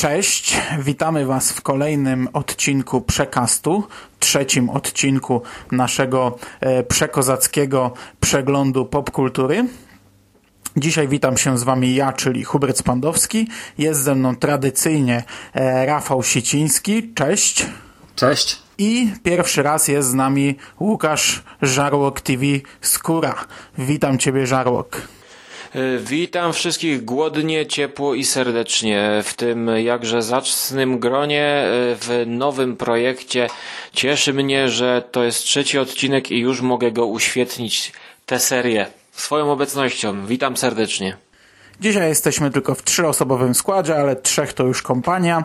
Cześć, witamy Was w kolejnym odcinku Przekastu, trzecim odcinku naszego e, przekozackiego przeglądu popkultury. Dzisiaj witam się z Wami ja, czyli Hubert Spandowski. Jest ze mną tradycyjnie e, Rafał Siciński. Cześć. Cześć. I pierwszy raz jest z nami Łukasz Żarłok TV Skóra. Witam Ciebie, Żarłok. Y, Witam wszystkich głodnie, ciepło i serdecznie w tym jakże zacnym gronie, y, w nowym projekcie. Cieszy mnie, że to jest trzeci odcinek i już mogę go uświetnić, tę serię, swoją obecnością. Witam serdecznie. Dzisiaj jesteśmy tylko w trzyosobowym składzie, ale trzech to już kompania.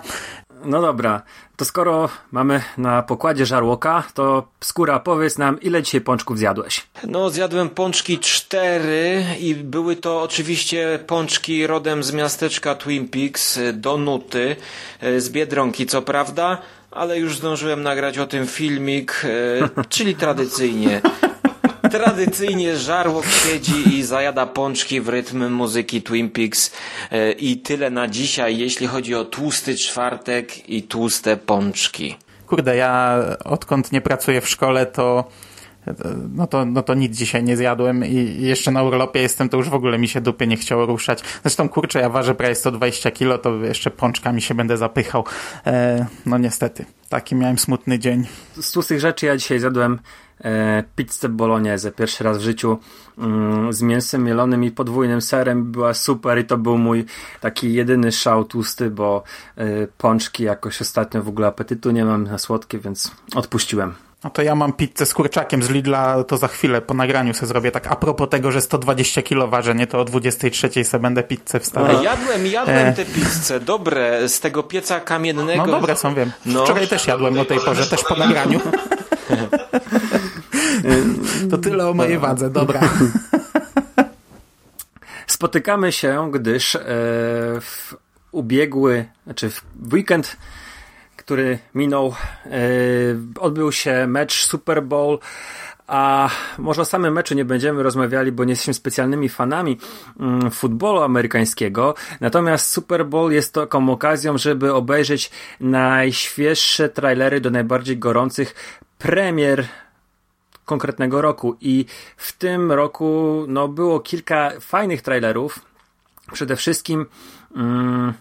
No dobra, to skoro mamy na pokładzie żarłoka, to skóra powiedz nam, ile dzisiaj pączków zjadłeś? No, zjadłem pączki cztery i były to oczywiście pączki rodem z miasteczka Twin Peaks, y, Donuty, y, z Biedronki co prawda, ale już zdążyłem nagrać o tym filmik, y, czyli tradycyjnie. Tradycyjnie żarłok siedzi i zajada pączki w rytm muzyki Twin Peaks y, i tyle na dzisiaj, jeśli chodzi o tłusty czwartek i tłuste pączki. Kurde, ja odkąd nie pracuję w szkole, to no to, no to nic dzisiaj nie zjadłem i jeszcze na urlopie jestem, to już w ogóle mi się dupy nie chciało ruszać. Zresztą kurczę, ja ważę prawie 120 kilo, to jeszcze pączkami się będę zapychał. E, no niestety, taki miałem smutny dzień. Z tłustych rzeczy ja dzisiaj zjadłem e, pizzę bolognese, pierwszy raz w życiu mm, z mięsem mielonym i podwójnym serem. Była super i to był mój taki jedyny szał tłusty, bo e, pączki jakoś ostatnio w ogóle apetytu nie mam na słodkie, więc odpuściłem. No to ja mam pizzę z kurczakiem z Lidla, to za chwilę po nagraniu sobie zrobię. Tak a propos tego, że 120 kilo ważę, nie to o 23 sobie będę pizzę wstawiał. Jadłem, jadłem te pizze, dobre, z tego pieca kamiennego. No dobre są, wiem. No. Wczoraj też jadłem o tej porze, też po nagraniu. to tyle o mojej wadze, dobra. Spotykamy się, gdyż e, w ubiegły, znaczy w weekend, który minął, e, odbył się mecz Super Bowl. A może o samym meczu nie będziemy rozmawiali, bo nie jesteśmy specjalnymi fanami mm, futbolu amerykańskiego. Natomiast Super Bowl jest taką okazją, żeby obejrzeć najświeższe trailery do najbardziej gorących premier konkretnego roku. I w tym roku no, było kilka fajnych trailerów. Przede wszystkim mm,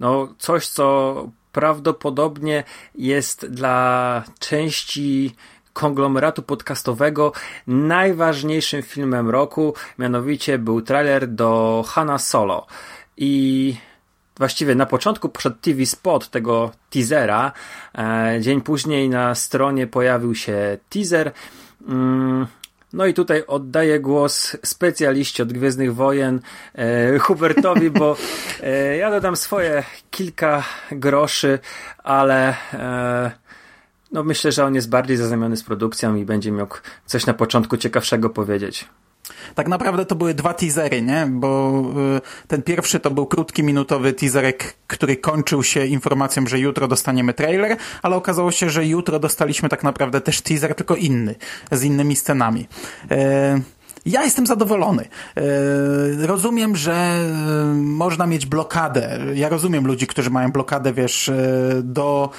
no, coś, co prawdopodobnie jest dla części konglomeratu podcastowego najważniejszym filmem roku. Mianowicie był trailer do Hanna Solo. I właściwie na początku poszedł TV spot tego teasera. E, dzień później na stronie pojawił się teaser. No i tutaj oddaję głos specjaliście od Gwiezdnych Wojen, e, Hubertowi, bo e, ja dodam swoje kilka groszy, ale e, no myślę, że on jest bardziej zaznamiony z produkcją i będzie mógł coś na początku ciekawszego powiedzieć. Tak naprawdę to były dwa teasery, nie? Bo y, ten pierwszy to był krótki, minutowy teaserek, który kończył się informacją, że jutro dostaniemy trailer, ale okazało się, że jutro dostaliśmy tak naprawdę też teaser, tylko inny, z innymi scenami. Y, ja jestem zadowolony. Y, rozumiem, że można mieć blokadę. Ja rozumiem ludzi, którzy mają blokadę, wiesz, do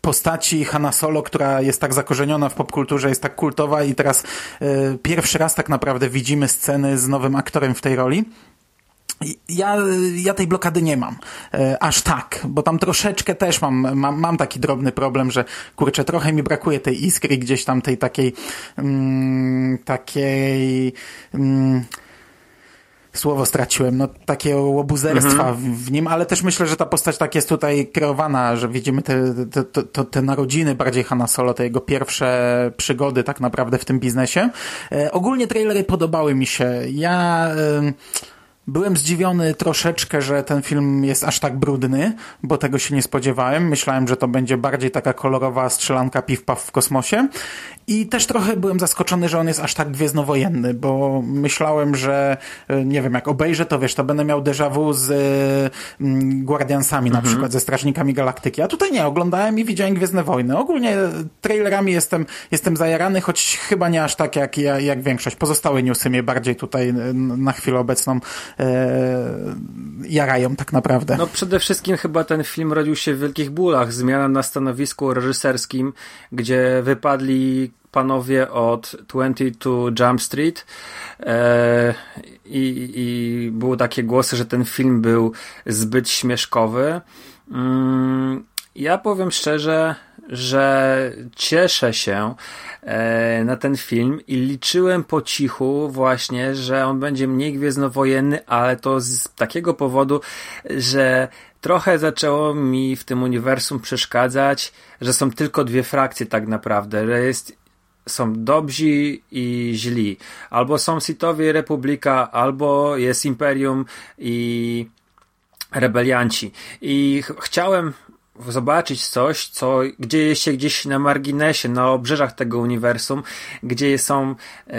postaci Hanna Solo, która jest tak zakorzeniona w popkulturze, jest tak kultowa i teraz y, pierwszy raz tak naprawdę widzimy sceny z nowym aktorem w tej roli. Ja, ja tej blokady nie mam. E, aż tak, bo tam troszeczkę też mam, mam, mam taki drobny problem, że kurczę, trochę mi brakuje tej iskry gdzieś tam tej takiej mm, takiej mm, słowo straciłem, no takiego łobuzerstwa Mhm. w, nim, ale też myślę, że ta postać tak jest tutaj kreowana, że widzimy te, te, te, te, te narodziny bardziej Hanna Solo, te jego pierwsze przygody tak naprawdę w tym biznesie. E, ogólnie trailery podobały mi się. Ja... E, Byłem zdziwiony troszeczkę, że ten film jest aż tak brudny, bo tego się nie spodziewałem. Myślałem, że to będzie bardziej taka kolorowa strzelanka piw-paw w kosmosie. I też trochę byłem zaskoczony, że on jest aż tak gwiezdnowojenny, bo myślałem, że e, nie wiem, jak obejrzę to, wiesz, to będę miał déjà vu z mm, Guardiansami mhm. na przykład, ze Strażnikami Galaktyki. A tutaj nie, oglądałem i widziałem Gwiezdne Wojny. Ogólnie trailerami jestem, jestem zajarany, choć chyba nie aż tak jak, jak większość. Pozostałe newsy mnie bardziej tutaj na chwilę obecną e, jarają tak naprawdę. No przede wszystkim chyba ten film rodził się w wielkich bólach. Zmiana na stanowisku reżyserskim, gdzie wypadli panowie od 22 Jump Street e, i, i były takie głosy, że ten film był zbyt śmieszkowy. Mm, ja powiem szczerze, że cieszę się e, na ten film i liczyłem po cichu właśnie, że on będzie mniej gwiezdnowojenny, ale to z takiego powodu, że trochę zaczęło mi w tym uniwersum przeszkadzać, że są tylko dwie frakcje tak naprawdę, że jest są dobrzy i źli. Albo są Sithowie Republika, albo jest Imperium i rebelianci. I ch chciałem zobaczyć coś, co dzieje się gdzieś na marginesie, na obrzeżach tego uniwersum, gdzie są e,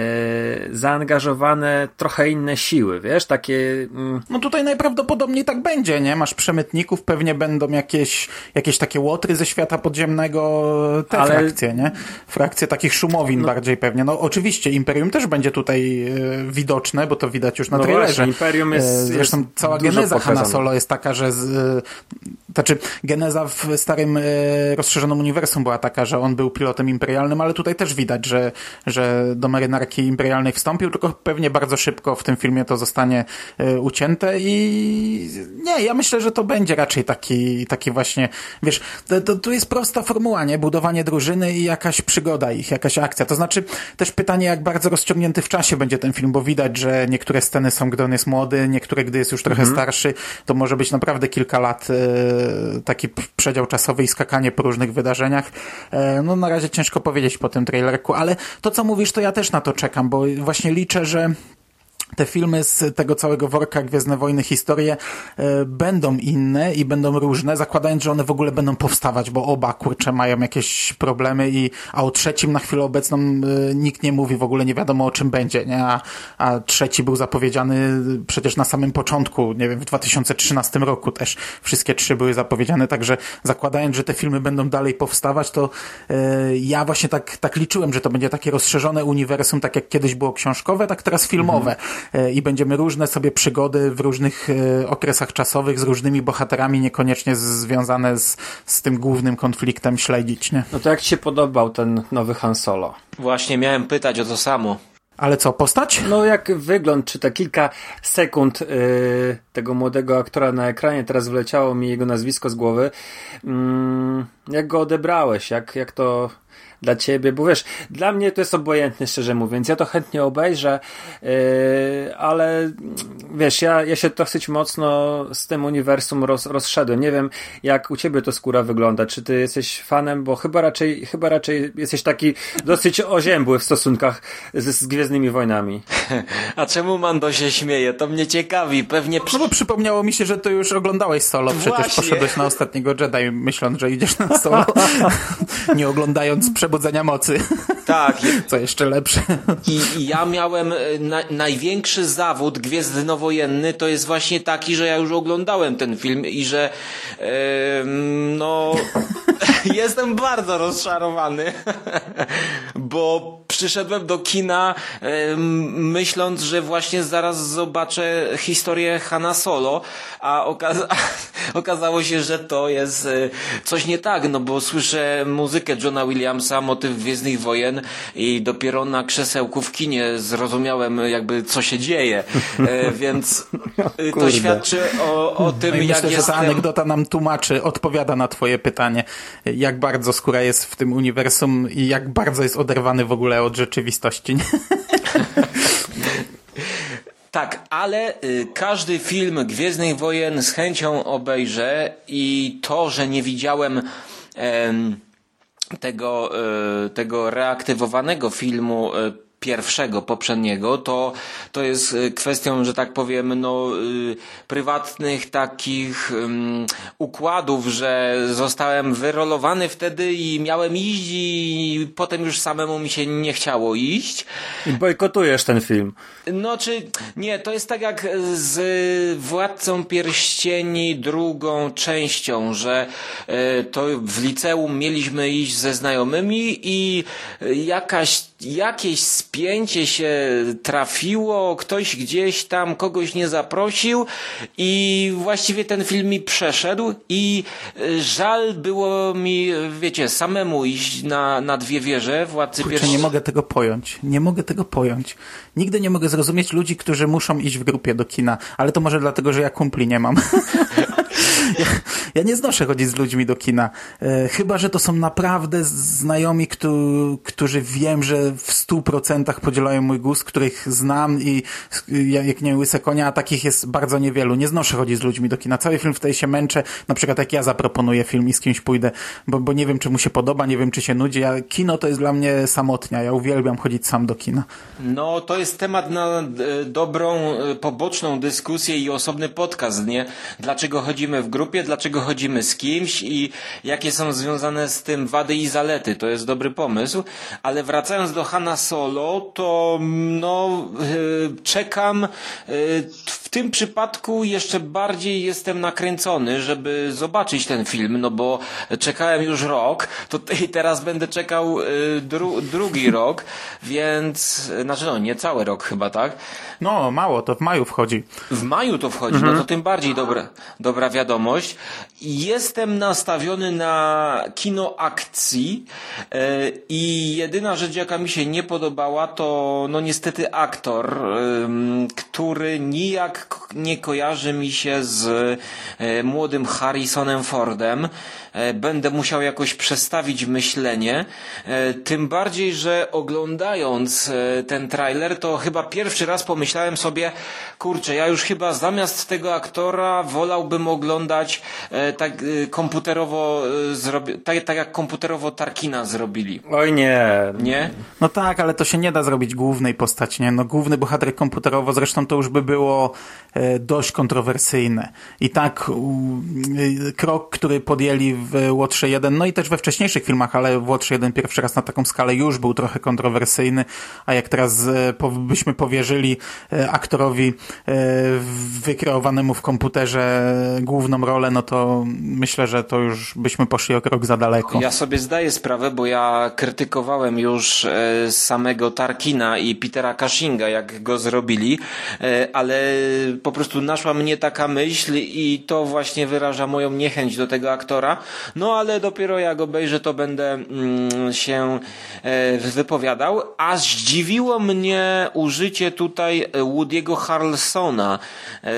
zaangażowane trochę inne siły, wiesz, takie... Mm... No tutaj najprawdopodobniej tak będzie, nie? Masz przemytników, pewnie będą jakieś, jakieś takie łotry ze świata podziemnego, te Ale... frakcje, nie? Frakcje takich szumowin no... bardziej pewnie. No oczywiście Imperium też będzie tutaj e, widoczne, bo to widać już na no trailerze. Właśnie, Imperium jest, e, Zresztą jest cała geneza Hanna Solo jest taka, że z, e, znaczy geneza w starym e, rozszerzonym uniwersum była taka, że on był pilotem imperialnym, ale tutaj też widać, że, że do marynarki imperialnej wstąpił, tylko pewnie bardzo szybko w tym filmie to zostanie e, ucięte i nie, ja myślę, że to będzie raczej taki, taki właśnie, wiesz, to, to, to jest prosta formuła, nie? Budowanie drużyny i jakaś przygoda ich, jakaś akcja. To znaczy też pytanie, jak bardzo rozciągnięty w czasie będzie ten film, bo widać, że niektóre sceny są, gdy on jest młody, niektóre, gdy jest już trochę mhm. starszy, to może być naprawdę kilka lat e, taki przedział czasowy i skakanie po różnych wydarzeniach. E, no na razie ciężko powiedzieć po tym trailerku, ale to co mówisz, to ja też na to czekam, bo właśnie liczę, że te filmy z tego całego worka Gwiezdne Wojny historie e, będą inne i będą różne, zakładając, że one w ogóle będą powstawać, bo oba kurcze mają jakieś problemy i a o trzecim na chwilę obecną e, nikt nie mówi, w ogóle nie wiadomo o czym będzie, nie? A, a trzeci był zapowiedziany przecież na samym początku, nie wiem, w 2013 roku też wszystkie trzy były zapowiedziane, także zakładając, że te filmy będą dalej powstawać, to e, ja właśnie tak, tak liczyłem, że to będzie takie rozszerzone uniwersum, tak jak kiedyś było książkowe, tak teraz filmowe. Mhm E, i będziemy różne sobie przygody w różnych e, okresach czasowych z różnymi bohaterami, niekoniecznie związane z, z tym głównym konfliktem śledzić, nie? No to jak Ci się podobał ten nowy Han Solo? Właśnie miałem pytać o to samo. Ale co, postać? No jak wygląd, czy te kilka sekund yy, tego młodego aktora na ekranie, teraz wleciało mi jego nazwisko z głowy. Yy, jak go odebrałeś? Jak, jak to dla ciebie, bo wiesz, dla mnie to jest obojętne, szczerze mówiąc. Ja to chętnie obejrzę, yy, ale wiesz, ja, ja się dosyć mocno z tym uniwersum roz, rozszedłem. Nie wiem, jak u ciebie to skóra wygląda. Czy ty jesteś fanem, bo chyba raczej, chyba raczej jesteś taki dosyć oziębły w stosunkach z, z Gwiezdnymi Wojnami. A czemu Mando się śmieje? To mnie ciekawi. Pewnie... No bo przypomniało mi się, że ty już oglądałeś solo. Przecież Właśnie. poszedłeś na ostatniego Jedi, myśląc, że idziesz na solo. nie oglądając przebudzenia mocy. Tak. Co jeszcze lepsze. I, i ja miałem e, na, największy zawód gwiezdnowojenny to jest właśnie taki, że ja już oglądałem ten film i że yy, no jestem bardzo rozczarowany, bo przyszedłem do kina yy, myśląc, że właśnie zaraz zobaczę historię Hanna Solo, a okaza okazało się, że to jest yy, coś nie tak, no bo słyszę muzykę Johna Williamsa, motyw Gwiezdnych Wojen i dopiero na krzesełku w kinie zrozumiałem jakby co się dzieje, e, więc e, to świadczy o, o tym, no jak myślę, jestem... że ta anegdota nam tłumaczy, odpowiada na twoje pytanie, jak bardzo skóra jest w tym uniwersum i jak bardzo jest oderwany w ogóle od rzeczywistości. Tak, ale y, każdy film Gwiezdnych Wojen z chęcią obejrzę i to, że nie widziałem y, tego, e, tego reaktywowanego filmu e, pierwszego, poprzedniego, to, to jest y, kwestią, że tak powiem, no, y, prywatnych takich um, układów, że zostałem wyrolowany wtedy i miałem iść i potem już samemu mi się nie chciało iść. I bojkotujesz ten film. No czy, nie, to jest tak jak z Władcą Pierścieni drugą częścią, że y, to w liceum mieliśmy iść ze znajomymi i jakaś, jakieś spięcie się trafiło, ktoś gdzieś tam kogoś nie zaprosił i właściwie ten film mi przeszedł i e, żal było mi, wiecie, samemu iść na, na dwie wieże Władcy Kurczę, nie mogę tego pojąć. Nie mogę tego pojąć. Nigdy nie mogę zrozumieć ludzi, którzy muszą iść w grupie do kina, ale to może dlatego, że ja kumpli nie mam. Ja, ja, nie znoszę chodzić z ludźmi do kina. E, chyba, że to są naprawdę znajomi, którzy, którzy wiem, że w stu procentach podzielają mój gust, których znam i jak nie łyse konia, a takich jest bardzo niewielu. Nie znoszę chodzić z ludźmi do kina. Cały film wtedy się męczę. Na przykład jak ja zaproponuję film i z kimś pójdę, bo, bo nie wiem, czy mu się podoba, nie wiem, czy się nudzi. Ja, kino to jest dla mnie samotnia. Ja uwielbiam chodzić sam do kina. No, to jest temat na e, dobrą, e, poboczną dyskusję i osobny podcast, nie? Dlaczego chodzimy w grupie, dlaczego chodzimy z kimś i jakie są związane z tym wady i zalety. To jest dobry pomysł. Ale wracając do Hanna Solo, to no, e, czekam. W tym przypadku jeszcze bardziej jestem nakręcony, żeby zobaczyć ten film, no bo czekałem już rok, to i teraz będę czekał dru drugi rok, więc, znaczy no, nie cały rok chyba, tak? No, mało, to w maju wchodzi. W maju to wchodzi, mhm. no to tym bardziej dobra, dobra wiadomość. Jestem nastawiony na kino akcji yy, i jedyna rzecz, jaka mi się nie podobała, to no niestety aktor, który nijak nie kojarzy mi się z yy, młodym Harrisonem Fordem. E, będę musiał jakoś przestawić myślenie. E, tym bardziej, że oglądając e, ten trailer, to chyba pierwszy raz pomyślałem sobie, kurczę, ja już chyba zamiast tego aktora wolałbym oglądać tak komputerowo tak, tak jak komputerowo Tarkina zrobili. Oj nie. Nie? No tak, ale to się nie da zrobić głównej postaci, nie? No główny bohater komputerowo, zresztą to już by było dość kontrowersyjne. I tak krok, który podjęli w Łotrze 1, no i też we wcześniejszych filmach, ale w Łotrze 1 pierwszy raz na taką skalę już był trochę kontrowersyjny, a jak teraz e, byśmy powierzyli e, aktorowi e, wykreowanemu w komputerze główną rolę, no to myślę, że to już byśmy poszli o krok za daleko. Ja sobie zdaję sprawę, bo ja krytykowałem już samego Tarkina i Petera Cushinga, jak go zrobili, ale po prostu naszła mnie taka myśl i to właśnie wyraża moją niechęć do tego aktora, no ale dopiero jak obejrzę, to będę mm, się e, wypowiadał. A zdziwiło mnie użycie tutaj Woody'ego Harlsona, e,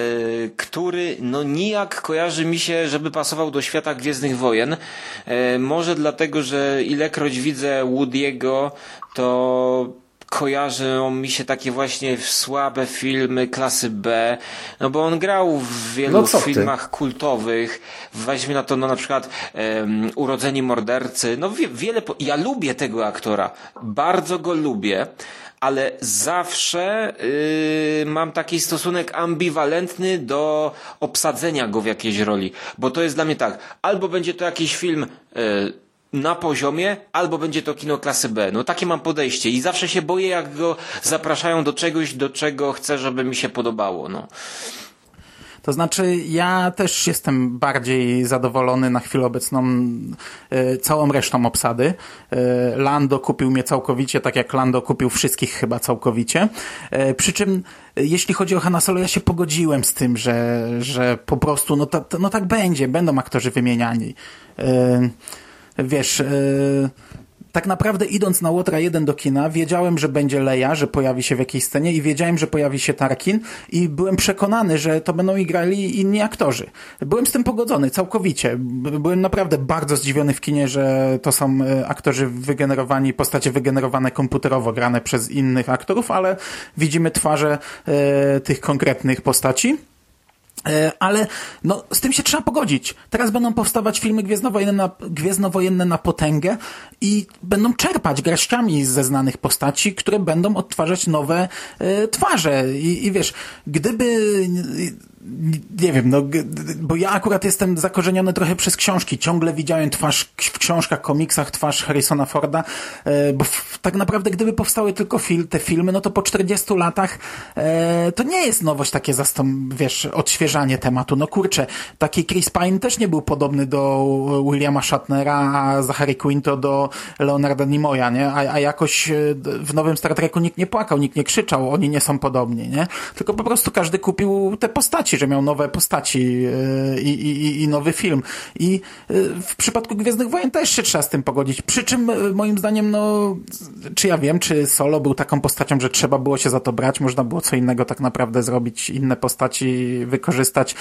który no nijak kojarzy mi się, żeby pasował do świata Gwiezdnych Wojen. E, może dlatego, że ilekroć widzę Woody'ego, to kojarzą mi się takie właśnie słabe filmy klasy B, no bo on grał w wielu no filmach kultowych, weźmy na to no na przykład um, Urodzeni Mordercy, no wie, wiele, po... ja lubię tego aktora, bardzo go lubię, ale zawsze yy, mam taki stosunek ambiwalentny do obsadzenia go w jakiejś roli, bo to jest dla mnie tak, albo będzie to jakiś film yy, na poziomie, albo będzie to kino klasy B. No takie mam podejście i zawsze się boję, jak go zapraszają do czegoś, do czego chcę, żeby mi się podobało. No. To znaczy, ja też jestem bardziej zadowolony na chwilę obecną y, całą resztą obsady. Y, Lando kupił mnie całkowicie, tak jak Lando kupił wszystkich chyba całkowicie. Y, przy czym, jeśli chodzi o Hanna Solo, ja się pogodziłem z tym, że, że po prostu, no, to, no tak będzie, będą aktorzy wymieniani wiesz, yy, tak naprawdę idąc na Łotra 1 do kina, wiedziałem, że będzie Leia, że pojawi się w jakiejś scenie i wiedziałem, że pojawi się Tarkin i byłem przekonany, że to będą grali inni aktorzy. Byłem z tym pogodzony, całkowicie. Byłem naprawdę bardzo zdziwiony w kinie, że to są e, aktorzy wygenerowani, postacie wygenerowane komputerowo, grane przez innych aktorów, ale widzimy twarze e, tych konkretnych postaci. E, ale no, z tym się trzeba pogodzić. Teraz będą powstawać filmy gwiezdnowojenne na, gwiezdnowojenne na potęgę i będą czerpać garściami ze znanych postaci, które będą odtwarzać nowe e, twarze. I, I wiesz, gdyby nie wiem, no, bo ja akurat jestem zakorzeniony trochę przez książki. Ciągle widziałem twarz w książkach, komiksach, twarz Harrisona Forda, e, bo w, tak naprawdę gdyby powstały tylko fil, te filmy, no to po 40 latach e, to nie jest nowość takie zastąp, wiesz, odświeżanie tematu. No kurczę, taki Chris Pine też nie był podobny do Williama Shatnera, a Zachary Quinto do Leonarda Nimoya, nie? A, a jakoś e, w nowym Star Treku nikt nie płakał, nikt nie krzyczał, oni nie są podobni, nie? Tylko po prostu każdy kupił te postaci że miał nowe postaci e, i, i, i nowy film. I e, w przypadku Gwiezdnych Wojen też się trzeba z tym pogodzić. Przy czym e, moim zdaniem, no, czy ja wiem, czy Solo był taką postacią, że trzeba było się za to brać, można było co innego tak naprawdę zrobić, inne postaci wykorzystać.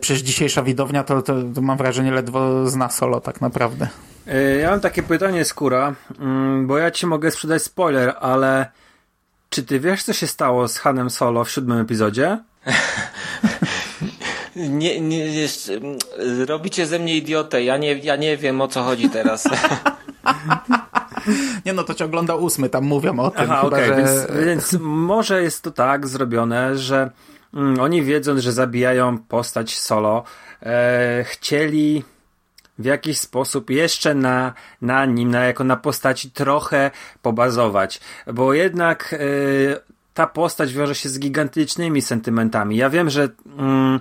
Przecież dzisiejsza widownia to, to, to mam wrażenie ledwo zna Solo tak naprawdę. Ja mam takie pytanie, Skóra, mm, bo ja ci mogę sprzedać spoiler, ale czy ty wiesz, co się stało z Hanem Solo w siódmym epizodzie? nie, nie, jest, robicie ze mnie idiotę. Ja nie, ja nie wiem o co chodzi teraz. Nie no, to cię ogląda ósmy, tam mówią o tym. Aha, chyba, okay, że... więc, więc może jest to tak zrobione, że mm, oni wiedząc, że zabijają postać solo, e, chcieli w jakiś sposób jeszcze na, na nim, na, jako na postaci trochę pobazować, bo jednak e, ta postać wiąże się z gigantycznymi sentymentami. Ja wiem, że mm,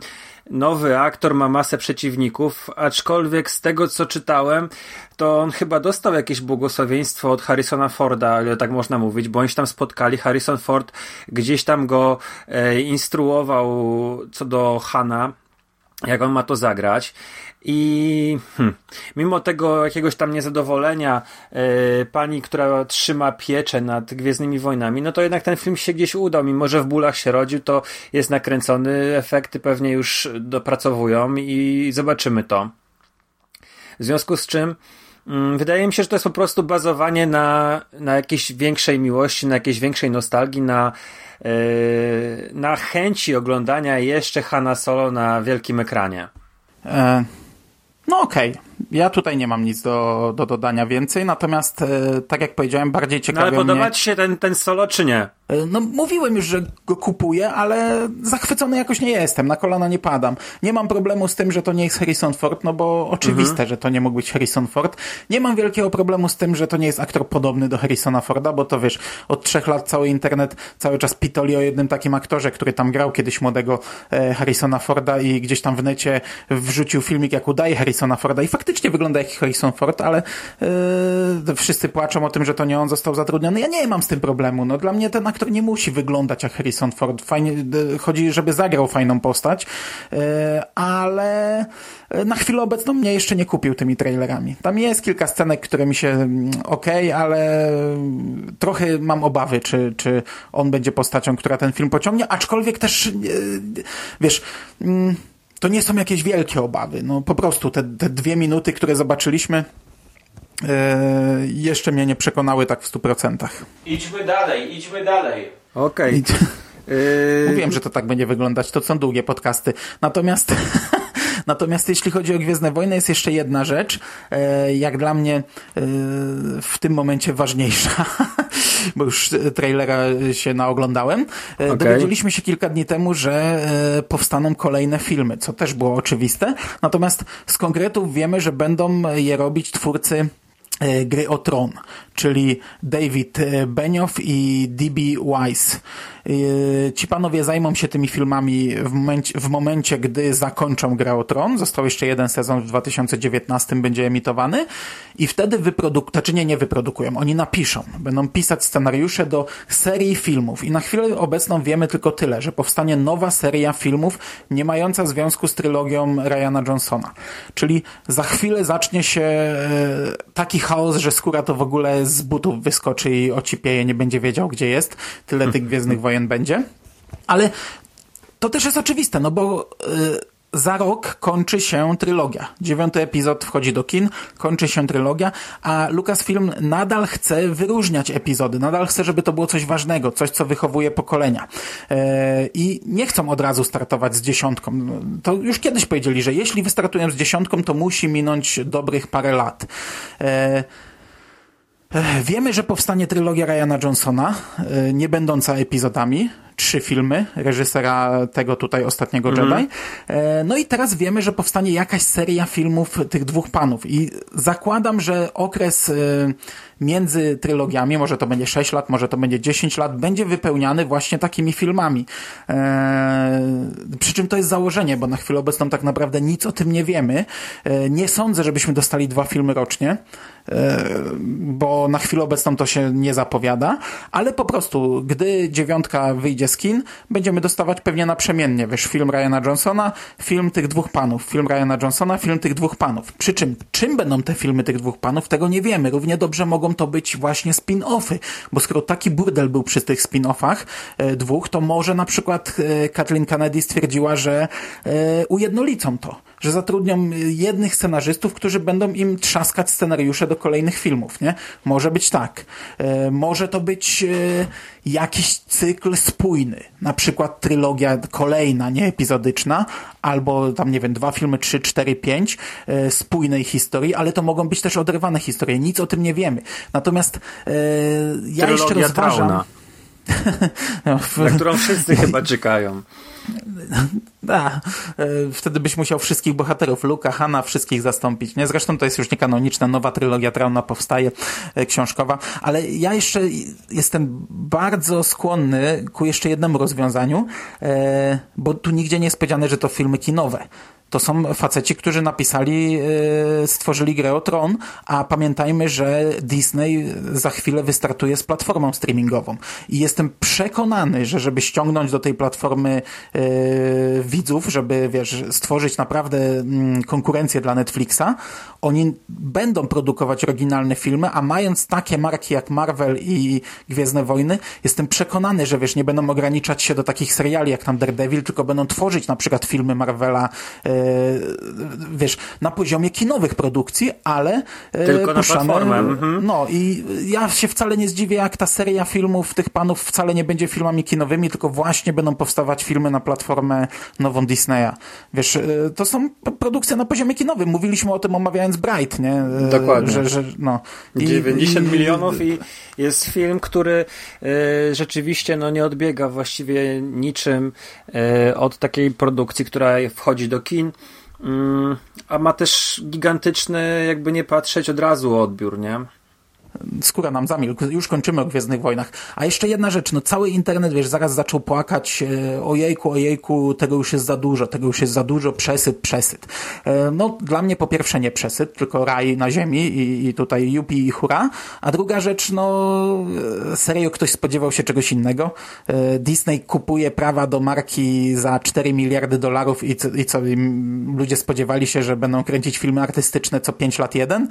nowy aktor ma masę przeciwników, aczkolwiek z tego co czytałem, to on chyba dostał jakieś błogosławieństwo od Harrisona Forda, ale tak można mówić, bo oni się tam spotkali. Harrison Ford gdzieś tam go e, instruował co do Hana, jak on ma to zagrać. I hmm, mimo tego jakiegoś tam niezadowolenia yy, pani, która trzyma pieczę nad Gwiezdnymi Wojnami, no to jednak ten film się gdzieś udał. Mimo, że w bólach się rodził, to jest nakręcony, efekty pewnie już dopracowują i zobaczymy to. W związku z czym yy, wydaje mi się, że to jest po prostu bazowanie na, na jakiejś większej miłości, na jakiejś większej nostalgii, na yy, na chęci oglądania jeszcze Hanna Solo na wielkim ekranie. E, no okej, okay. Ja tutaj nie mam nic do, do dodania więcej, natomiast e, tak jak powiedziałem, bardziej ciekawi no, ale podoba mnie... ci się ten, ten solo, czy nie? E, no mówiłem już, że go kupuję, ale zachwycony jakoś nie jestem, na kolana nie padam. Nie mam problemu z tym, że to nie jest Harrison Ford, no bo oczywiste, mhm. że to nie mógł być Harrison Ford. Nie mam wielkiego problemu z tym, że to nie jest aktor podobny do Harrisona Forda, bo to wiesz, od trzech lat cały internet cały czas pitoli o jednym takim aktorze, który tam grał kiedyś młodego e, Harrisona Forda i gdzieś tam w necie wrzucił filmik, jak udaje Harrisona Forda i faktycznie wygląda jak Harrison Ford, ale yy, wszyscy płaczą o tym, że to nie on został zatrudniony. Ja nie mam z tym problemu. No, dla mnie ten aktor nie musi wyglądać jak Harrison Ford. Fajnie, chodzi, żeby zagrał fajną postać, yy, ale na chwilę obecną mnie jeszcze nie kupił tymi trailerami. Tam jest kilka scenek, które mi się mm, okay, ale trochę mam obawy, czy, czy on będzie postacią, która ten film pociągnie, aczkolwiek też, yy, wiesz, yy, to nie są jakieś wielkie obawy. No po prostu te, te dwie minuty, które zobaczyliśmy, jeszcze mnie nie przekonały tak w stu procentach. Idźmy dalej, idźmy dalej. Okej. Okay. Yy... Mówiłem, że to tak będzie wyglądać. To są długie podcasty. Natomiast Natomiast jeśli chodzi o Gwiezdne Wojny, jest jeszcze jedna rzecz, e, jak dla mnie w tym momencie ważniejsza, bo już trailera się naoglądałem. E, okay. Dowiedzieliśmy się kilka dni temu, że e, powstaną kolejne filmy, co też było oczywiste. Natomiast z konkretów wiemy, że będą je robić twórcy e, gry o Tron, czyli David Benioff i D.B. Wise. Yy, ci panowie zajmą się tymi filmami w momencie, w momencie, gdy zakończą Grę o Tron. Został jeszcze jeden sezon w 2019 będzie emitowany i wtedy wyprodukują, znaczy nie, nie wyprodukują, oni napiszą. Będą pisać scenariusze do serii filmów i na chwilę obecną wiemy tylko tyle, że powstanie nowa seria filmów nie mająca związku z trylogią Ryana Johnsona. Czyli za chwilę zacznie się e, taki chaos, że skóra to w ogóle z butów wyskoczy i ocipieje, nie będzie wiedział, gdzie jest. Tyle tych Gwiezdnych Wojen będzie. Ale to też jest oczywiste, no bo y, za rok kończy się trylogia. Dziewiąty epizod wchodzi do kin, kończy się trylogia, a Lucasfilm nadal chce wyróżniać epizody, nadal chce, żeby to było coś ważnego, coś, co wychowuje pokolenia. E, I nie chcą od razu startować z dziesiątką. To już kiedyś powiedzieli, że jeśli wystartują z dziesiątką, to musi minąć dobrych parę lat. E, Wiemy, że powstanie trylogia Ryana Johnsona, e, nie będąca epizodami, trzy filmy reżysera tego tutaj ostatniego mm. Jedi. E, no i teraz wiemy, że powstanie jakaś seria filmów tych dwóch panów i zakładam, że okres e, między trylogiami, może to będzie 6 lat, może to będzie 10 lat, będzie wypełniany właśnie takimi filmami. Przy czym to jest założenie, bo na chwilę obecną tak naprawdę nic o tym nie wiemy. Nie sądzę, żebyśmy dostali dwa filmy rocznie. E, bo na chwilę obecną to się nie zapowiada, ale po prostu, gdy dziewiątka wyjdzie z kin, będziemy dostawać pewnie naprzemiennie, wiesz, film Ryana Johnsona, film tych dwóch panów, film Ryana Johnsona, film tych dwóch panów. Przy czym, czym będą te filmy tych dwóch panów, tego nie wiemy. Równie dobrze mogą to być właśnie spin-offy, bo skoro taki burdel był przy tych spin-offach e, dwóch, to może na przykład e, Kathleen Kennedy stwierdziła, że ujednolicą to, że zatrudnią jednych scenarzystów, którzy będą im trzaskać scenariusze do kolejnych filmów, nie? Może być tak. E, może to być e, jakiś cykl spójny, na przykład trylogia kolejna, nie epizodyczna, albo tam, nie wiem, dwa filmy, trzy, cztery, pięć e, spójnej historii, ale to mogą być też oderwane historie. Nic o tym nie wiemy. Natomiast ja Trylogia jeszcze rozważam... Trauna. Na którą wszyscy chyba czekają. Da, e, wtedy byś musiał wszystkich bohaterów, Luka, Hanna, wszystkich zastąpić. Nie? Zresztą to jest już niekanoniczna, nowa trylogia Trauna powstaje, e, książkowa, ale ja jeszcze jestem bardzo skłonny ku jeszcze jednemu rozwiązaniu, e, bo tu nigdzie nie jest powiedziane, że to filmy kinowe to są faceci, którzy napisali, e, stworzyli grę o Tron, a pamiętajmy, że Disney za chwilę wystartuje z platformą streamingową. I jestem przekonany, że żeby ściągnąć do tej platformy e, widzów, żeby wiesz, stworzyć naprawdę mm, konkurencję dla Netflixa, oni będą produkować oryginalne filmy, a mając takie marki jak Marvel i Gwiezdne Wojny, jestem przekonany, że wiesz, nie będą ograniczać się do takich seriali jak tam Daredevil, tylko będą tworzyć na przykład filmy Marvela e, wiesz, na poziomie kinowych produkcji, ale e, Tylko puszczane, na platformę. Mhm. No i ja się wcale nie zdziwię, jak ta seria filmów tych panów wcale nie będzie filmami kinowymi, tylko właśnie będą powstawać filmy na platformę nową Disneya. Wiesz, e, to są produkcje na poziomie kinowym. Mówiliśmy o tym omawiając Bright, nie? E, Dokładnie. Że, że, no. I, 90 i, milionów i jest film, który e, rzeczywiście no, nie odbiega właściwie niczym e, od takiej produkcji, która wchodzi do kin Mm, a ma też gigantyczny, jakby nie patrzeć, od razu odbiór, nie? Skóra nam zamilkł, już kończymy o Gwiezdnych Wojnach. A jeszcze jedna rzecz, no cały internet, wiesz, zaraz zaczął płakać, e, ojejku, ojejku, tego już jest za dużo, tego już jest za dużo, przesyt, przesyt. E, no, dla mnie po pierwsze nie przesyt, tylko raj na ziemi i, i tutaj jupi i hura. A druga rzecz, no, e, serio ktoś spodziewał się czegoś innego. Disney kupuje prawa do marki za 4 miliardy dolarów i co, i co ludzie spodziewali się, że będą kręcić filmy artystyczne co 5 lat jeden?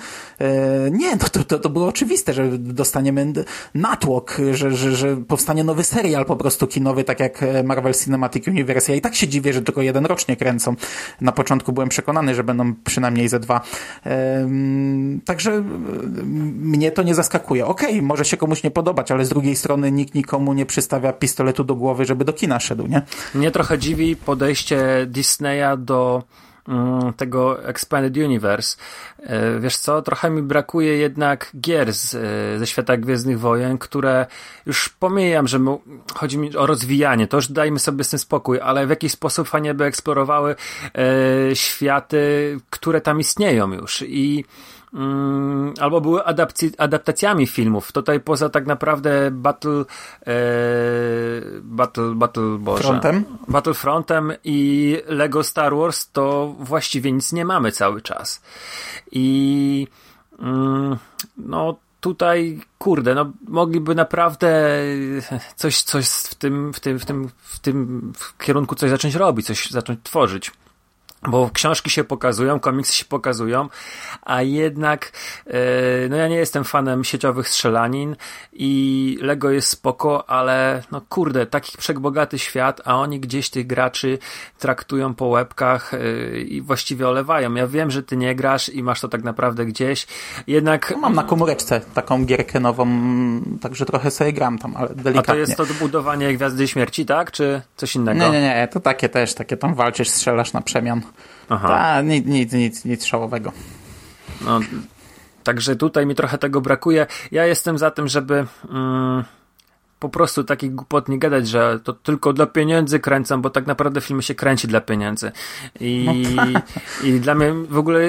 Nie, no to, to, to było oczywiste oczywiste, że dostaniemy natłok, że, że, że powstanie nowy serial po prostu kinowy, tak jak Marvel Cinematic Universe. Ja i tak się dziwię, że tylko jeden rocznie kręcą. Na początku byłem przekonany, że będą przynajmniej ze dwa. Także mnie to nie zaskakuje. Okej, okay, może się komuś nie podobać, ale z drugiej strony nikt nikomu nie przystawia pistoletu do głowy, żeby do kina szedł, nie? Mnie trochę dziwi podejście Disneya do tego Expanded Universe. E, wiesz co, trochę mi brakuje jednak gier z, e, ze świata Gwiezdnych Wojen, które już pomijam, że chodzi mi o rozwijanie, to już dajmy sobie z tym spokój, ale w jakiś sposób fajnie by eksplorowały e, światy, które tam istnieją już i Mm, albo były adaptacjami filmów. Tutaj poza tak naprawdę Battle e, Battle, Battle Boże, Frontem? Battlefrontem i Lego Star Wars to właściwie nic nie mamy cały czas. I mm, no tutaj, kurde, no mogliby naprawdę coś, coś w tym, w tym, w tym, w tym kierunku coś zacząć robić, coś zacząć tworzyć. Bo książki się pokazują, komiksy się pokazują, a jednak e, no ja nie jestem fanem sieciowych strzelanin i Lego jest spoko, ale no kurde, taki przebogaty świat, a oni gdzieś tych graczy traktują po łebkach e, i właściwie olewają. Ja wiem, że ty nie grasz i masz to tak naprawdę gdzieś, jednak... No mam na komóreczce taką gierkę nową, także trochę sobie gram tam, ale delikatnie. A to jest to budowanie Gwiazdy Śmierci, tak? Czy coś innego? Nie, nie, nie, to takie też, takie tam walczysz, strzelasz na przemian. Aha. Ta, nic, nic, nic, nic szałowego. No, także tutaj mi trochę tego brakuje. Ja jestem za tym, żeby mm, po prostu takich głupot nie gadać, że to tylko dla pieniędzy kręcą, bo tak naprawdę filmy się kręci dla pieniędzy. I, no tak. i dla mnie w ogóle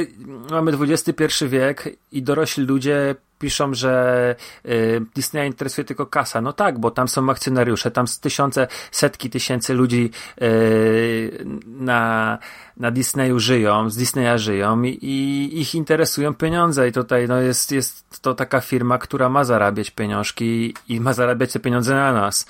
mamy XXI wiek i dorośli ludzie piszą, że y, Disneya interesuje tylko kasa. No tak, bo tam są akcjonariusze, tam tysiące, setki tysięcy ludzi y, na, na Disneyu żyją, z Disneya żyją i, i, ich interesują pieniądze i tutaj no jest, jest to taka firma, która ma zarabiać pieniążki i ma zarabiać te pieniądze na nas.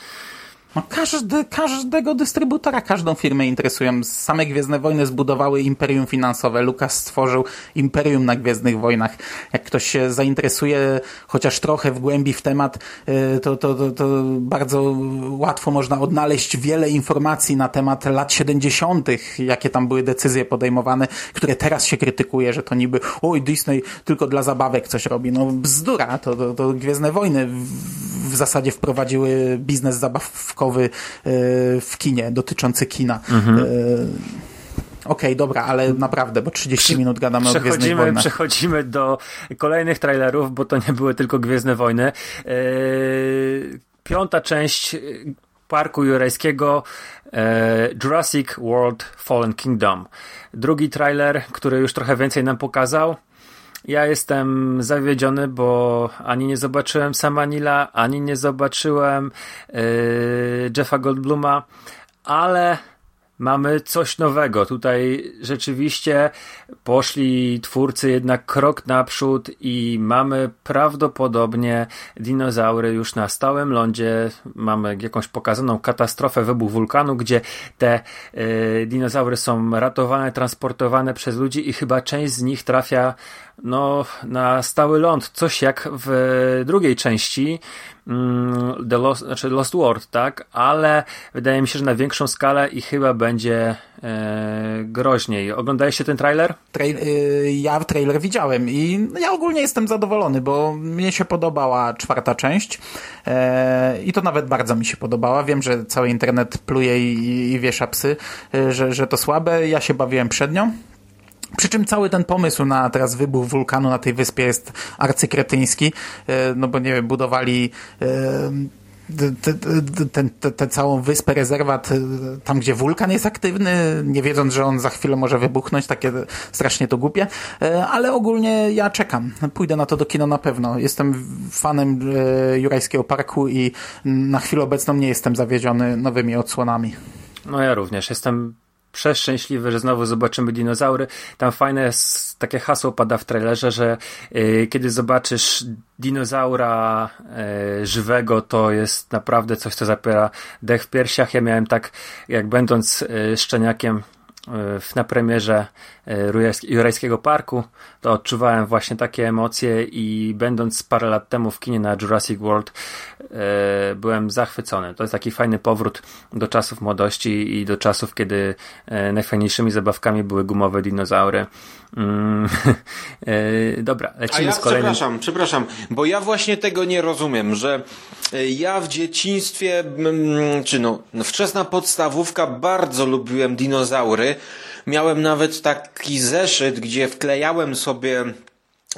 No każdy, każdego dystrybutora, każdą firmę interesują. Same Gwiezdne Wojny zbudowały imperium finansowe. Lukas stworzył imperium na Gwiezdnych Wojnach. Jak ktoś się zainteresuje chociaż trochę w głębi w temat, y, to, to, to, to bardzo łatwo można odnaleźć wiele informacji na temat lat 70., jakie tam były decyzje podejmowane, które teraz się krytykuje, że to niby oj, Disney tylko dla zabawek coś robi. No bzdura, to, to, to Gwiezdne Wojny zasadzie wprowadziły biznes zabawkowy E, w kinie, dotyczący kina. Mhm. E, okej, okay, dobra, ale naprawdę, bo 30 minut gadamy o Gwiezdnych Wojnach. Przechodzimy do kolejnych trailerów, bo to nie były tylko Gwiezdne Wojny. E, piąta część Parku Jurajskiego Jurassic World Fallen Kingdom. Drugi trailer, który już trochę więcej nam pokazał. Ja jestem zawiedziony, bo ani nie zobaczyłem Samanila, ani nie zobaczyłem yy, Jeffa Goldbluma, ale mamy coś nowego. Tutaj rzeczywiście poszli twórcy jednak krok naprzód i mamy prawdopodobnie dinozaury już na stałym lądzie. Mamy jakąś pokazaną katastrofę, wybuch wulkanu, gdzie te y, dinozaury są ratowane, transportowane przez ludzi i chyba część z nich trafia no, na stały ląd. Coś jak w drugiej części mm, The Lost, znaczy Lost World, tak? Ale wydaje mi się, że na większą skalę i chyba będzie e, groźniej. Oglądałeś się ten trailer? Trail, y, ja trailer widziałem i ja ogólnie jestem zadowolony, bo mnie się podobała czwarta część e, i to nawet bardzo mi się podobała. Wiem, że cały internet pluje i, i wiesza psy, e, że, że to słabe. Ja się bawiłem przed nią. Przy czym cały ten pomysł na teraz wybuch wulkanu na tej wyspie jest arcykretyński, e, no bo nie wiem, budowali tę całą wyspę, rezerwat, e, tam gdzie wulkan jest aktywny, nie wiedząc, że on za chwilę może wybuchnąć, takie strasznie to głupie, e, ale ogólnie ja czekam. Pójdę na to do kina na pewno. Jestem fanem Jurajskiego Parku i na chwilę obecną nie jestem zawiedziony nowymi odsłonami. No ja również. Jestem przeszczęśliwy, że znowu zobaczymy dinozaury. Tam fajne takie hasło pada w trailerze, że y, kiedy zobaczysz dinozaura y, żywego, to jest naprawdę coś, co zapiera dech w piersiach. Ja miałem tak, jak będąc y, szczeniakiem na premierze Jurajskiego Parku, to odczuwałem właśnie takie emocje i będąc parę lat temu w kinie na Jurassic World e, byłem zachwycony. To jest taki fajny powrót do czasów młodości i do czasów, kiedy e, najfajniejszymi zabawkami były gumowe dinozaury. Mm, e, dobra, lecimy ja, z kolejnym. Przepraszam, przepraszam, bo ja właśnie tego nie rozumiem, że ja w dzieciństwie, mm, czy no, no wczesna podstawówka bardzo lubiłem dinozaury, Miałem nawet taki zeszyt, gdzie wklejałem sobie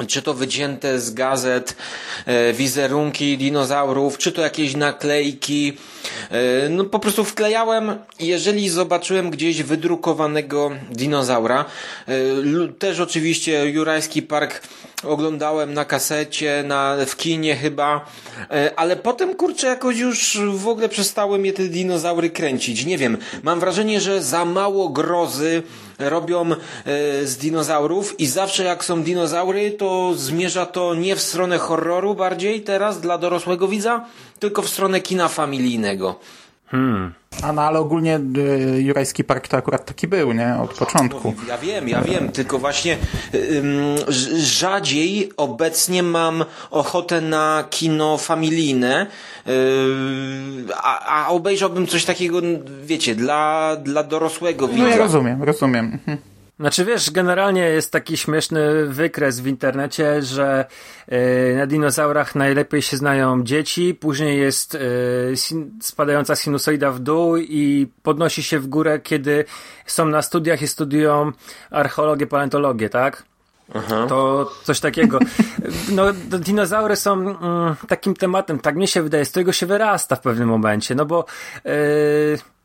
czy to wycięte z gazet e, wizerunki dinozaurów, czy to jakieś naklejki. E, no po prostu wklejałem, jeżeli zobaczyłem gdzieś wydrukowanego dinozaura, e, też oczywiście Jurajski Park oglądałem na kasecie, na, w kinie chyba, ale potem kurczę jakoś już w ogóle przestały mnie te dinozaury kręcić. Nie wiem, mam wrażenie, że za mało grozy robią z dinozaurów i zawsze jak są dinozaury, to zmierza to nie w stronę horroru bardziej teraz dla dorosłego widza, tylko w stronę kina familijnego. Hmm. A no ale ogólnie y, Jurajski Park to akurat taki był, nie? Od początku. Ja wiem, ja wiem, tylko właśnie ym, rzadziej obecnie mam ochotę na kino familijne, yy, a, a obejrzałbym coś takiego, wiecie, dla, dla dorosłego widza. No ja rozumiem, rozumiem. Mhm. Znaczy wiesz, generalnie jest taki śmieszny wykres w internecie, że yy, na dinozaurach najlepiej się znają dzieci, później jest yy, sin spadająca sinusoida w dół i podnosi się w górę, kiedy są na studiach i studiują archeologię, paleontologię, tak? Aha. To coś takiego. No, dinozaury są mm, takim tematem, tak mi się wydaje, z którego się wyrasta w pewnym momencie, no bo yy,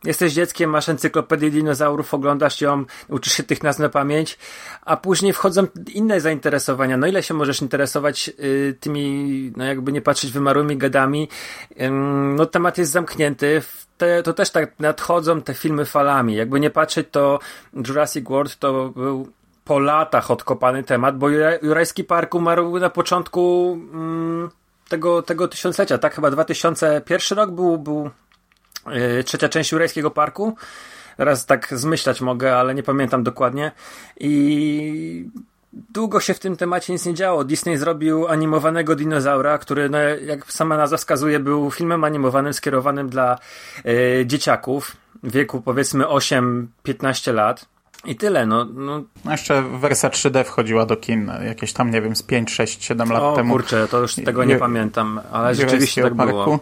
jesteś dzieckiem, masz encyklopedię dinozaurów, oglądasz ją, uczysz się tych nazw na pamięć, a później wchodzą inne zainteresowania. No ile się możesz interesować yy, tymi, no jakby nie patrzeć, wymarłymi gadami? Yy, no temat jest zamknięty. Te, to też tak nadchodzą te filmy falami. Jakby nie patrzeć, to Jurassic World to był po latach odkopany temat, bo Jurajski Park umarł na początku mm, tego, tego tysiąclecia, tak? Chyba 2001 rok był, był trzecia część Jurajskiego Parku. Raz tak zmyślać mogę, ale nie pamiętam dokładnie. I długo się w tym temacie nic nie działo. Disney zrobił animowanego dinozaura, który, no, jak sama nazwa wskazuje, był filmem animowanym skierowanym dla yy, dzieciaków w wieku powiedzmy 8-15 lat. I tyle, no, no. Jeszcze wersja 3D wchodziła do kin jakieś tam, nie wiem, z 5, 6, 7 lat o, temu. kurczę, to już tego nie pamiętam, ale rzeczywiście tak parku. było.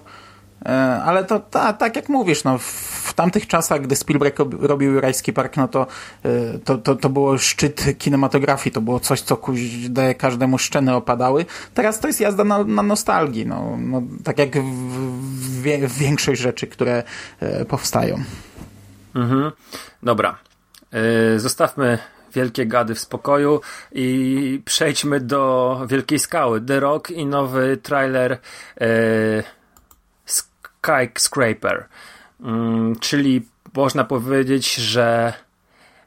E, ale to ta, tak jak mówisz, no, w tamtych czasach, gdy Spielberg robił Rajski Park, no to, e, to, to, to było szczyt kinematografii, to było coś, co kuźde każdemu szczeny opadały. Teraz to jest jazda na, na nostalgii, no, no, tak jak w, w, w większość rzeczy, które e, powstają. Mhm. Dobra, zostawmy wielkie gady w spokoju i przejdźmy do Wielkiej Skały. The Rock i nowy trailer e, Skyscraper. Mm, czyli można powiedzieć, że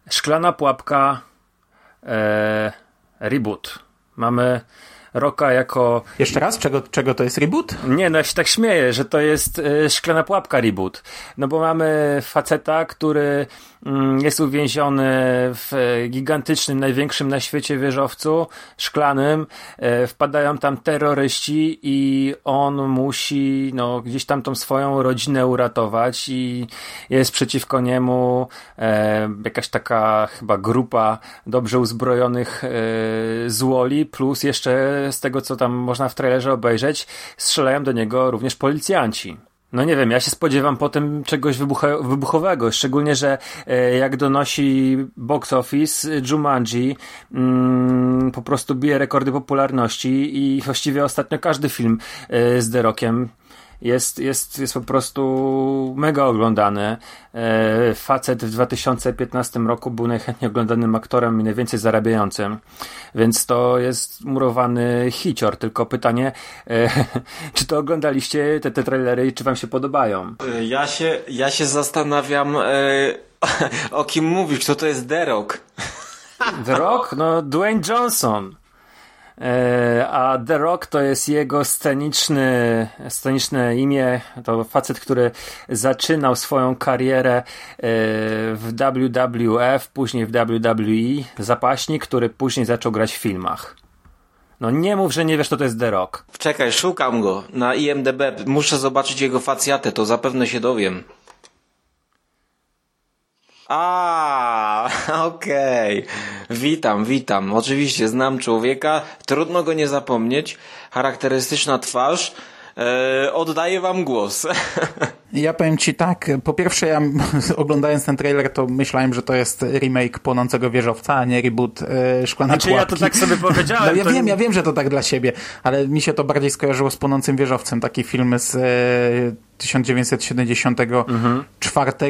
szklana pułapka e, reboot. Mamy Roka jako... Jeszcze raz? Czego, czego to jest reboot? Nie, no ja się tak śmieję, że to jest y, szklana pułapka reboot. No bo mamy faceta, który Mm, jest uwięziony w gigantycznym, największym na świecie wieżowcu szklanym. E, wpadają tam terroryści i on musi no, gdzieś tam tą swoją rodzinę uratować i jest przeciwko niemu e, jakaś taka chyba grupa dobrze uzbrojonych e, złoli, plus jeszcze z tego, co tam można w trailerze obejrzeć, strzelają do niego również policjanci. No nie wiem, ja się spodziewam potem czegoś wybuchowego, szczególnie, że e, jak donosi box office, Jumanji mm, po prostu bije rekordy popularności i właściwie ostatnio każdy film e, z The Rockiem jest, jest, jest po prostu mega oglądany. E, facet w 2015 roku był najchętniej oglądanym aktorem i najwięcej zarabiającym, więc to jest murowany hicior. Tylko pytanie, e, czy to oglądaliście te, te trailery i czy wam się podobają? Ja się, ja się zastanawiam, e, o kim mówisz, kto to jest? The Rock? No, Dwayne Johnson. E, a The Rock to jest jego sceniczny, sceniczne imię. To facet, który zaczynał swoją karierę e, w WWF, później w WWE, zapaśnik, który później zaczął grać w filmach. No nie mów, że nie wiesz, kto to jest The Rock. Czekaj, szukam go na IMDB. Muszę zobaczyć jego facjatę, to zapewne się dowiem. A, okej. Okay. Witam, witam. Oczywiście znam człowieka, trudno go nie zapomnieć. Charakterystyczna twarz. Eee, oddaję wam głos. Ja powiem ci tak, po pierwsze ja oglądając ten trailer to myślałem, że to jest remake Płonącego Wieżowca, a nie reboot e, Szklana znaczy, Pułapki. ja to tak sobie powiedziałem. No, ja to... wiem, ja wiem, że to tak dla siebie, ale mi się to bardziej skojarzyło z Płonącym Wieżowcem, taki film z e, 1974 mhm.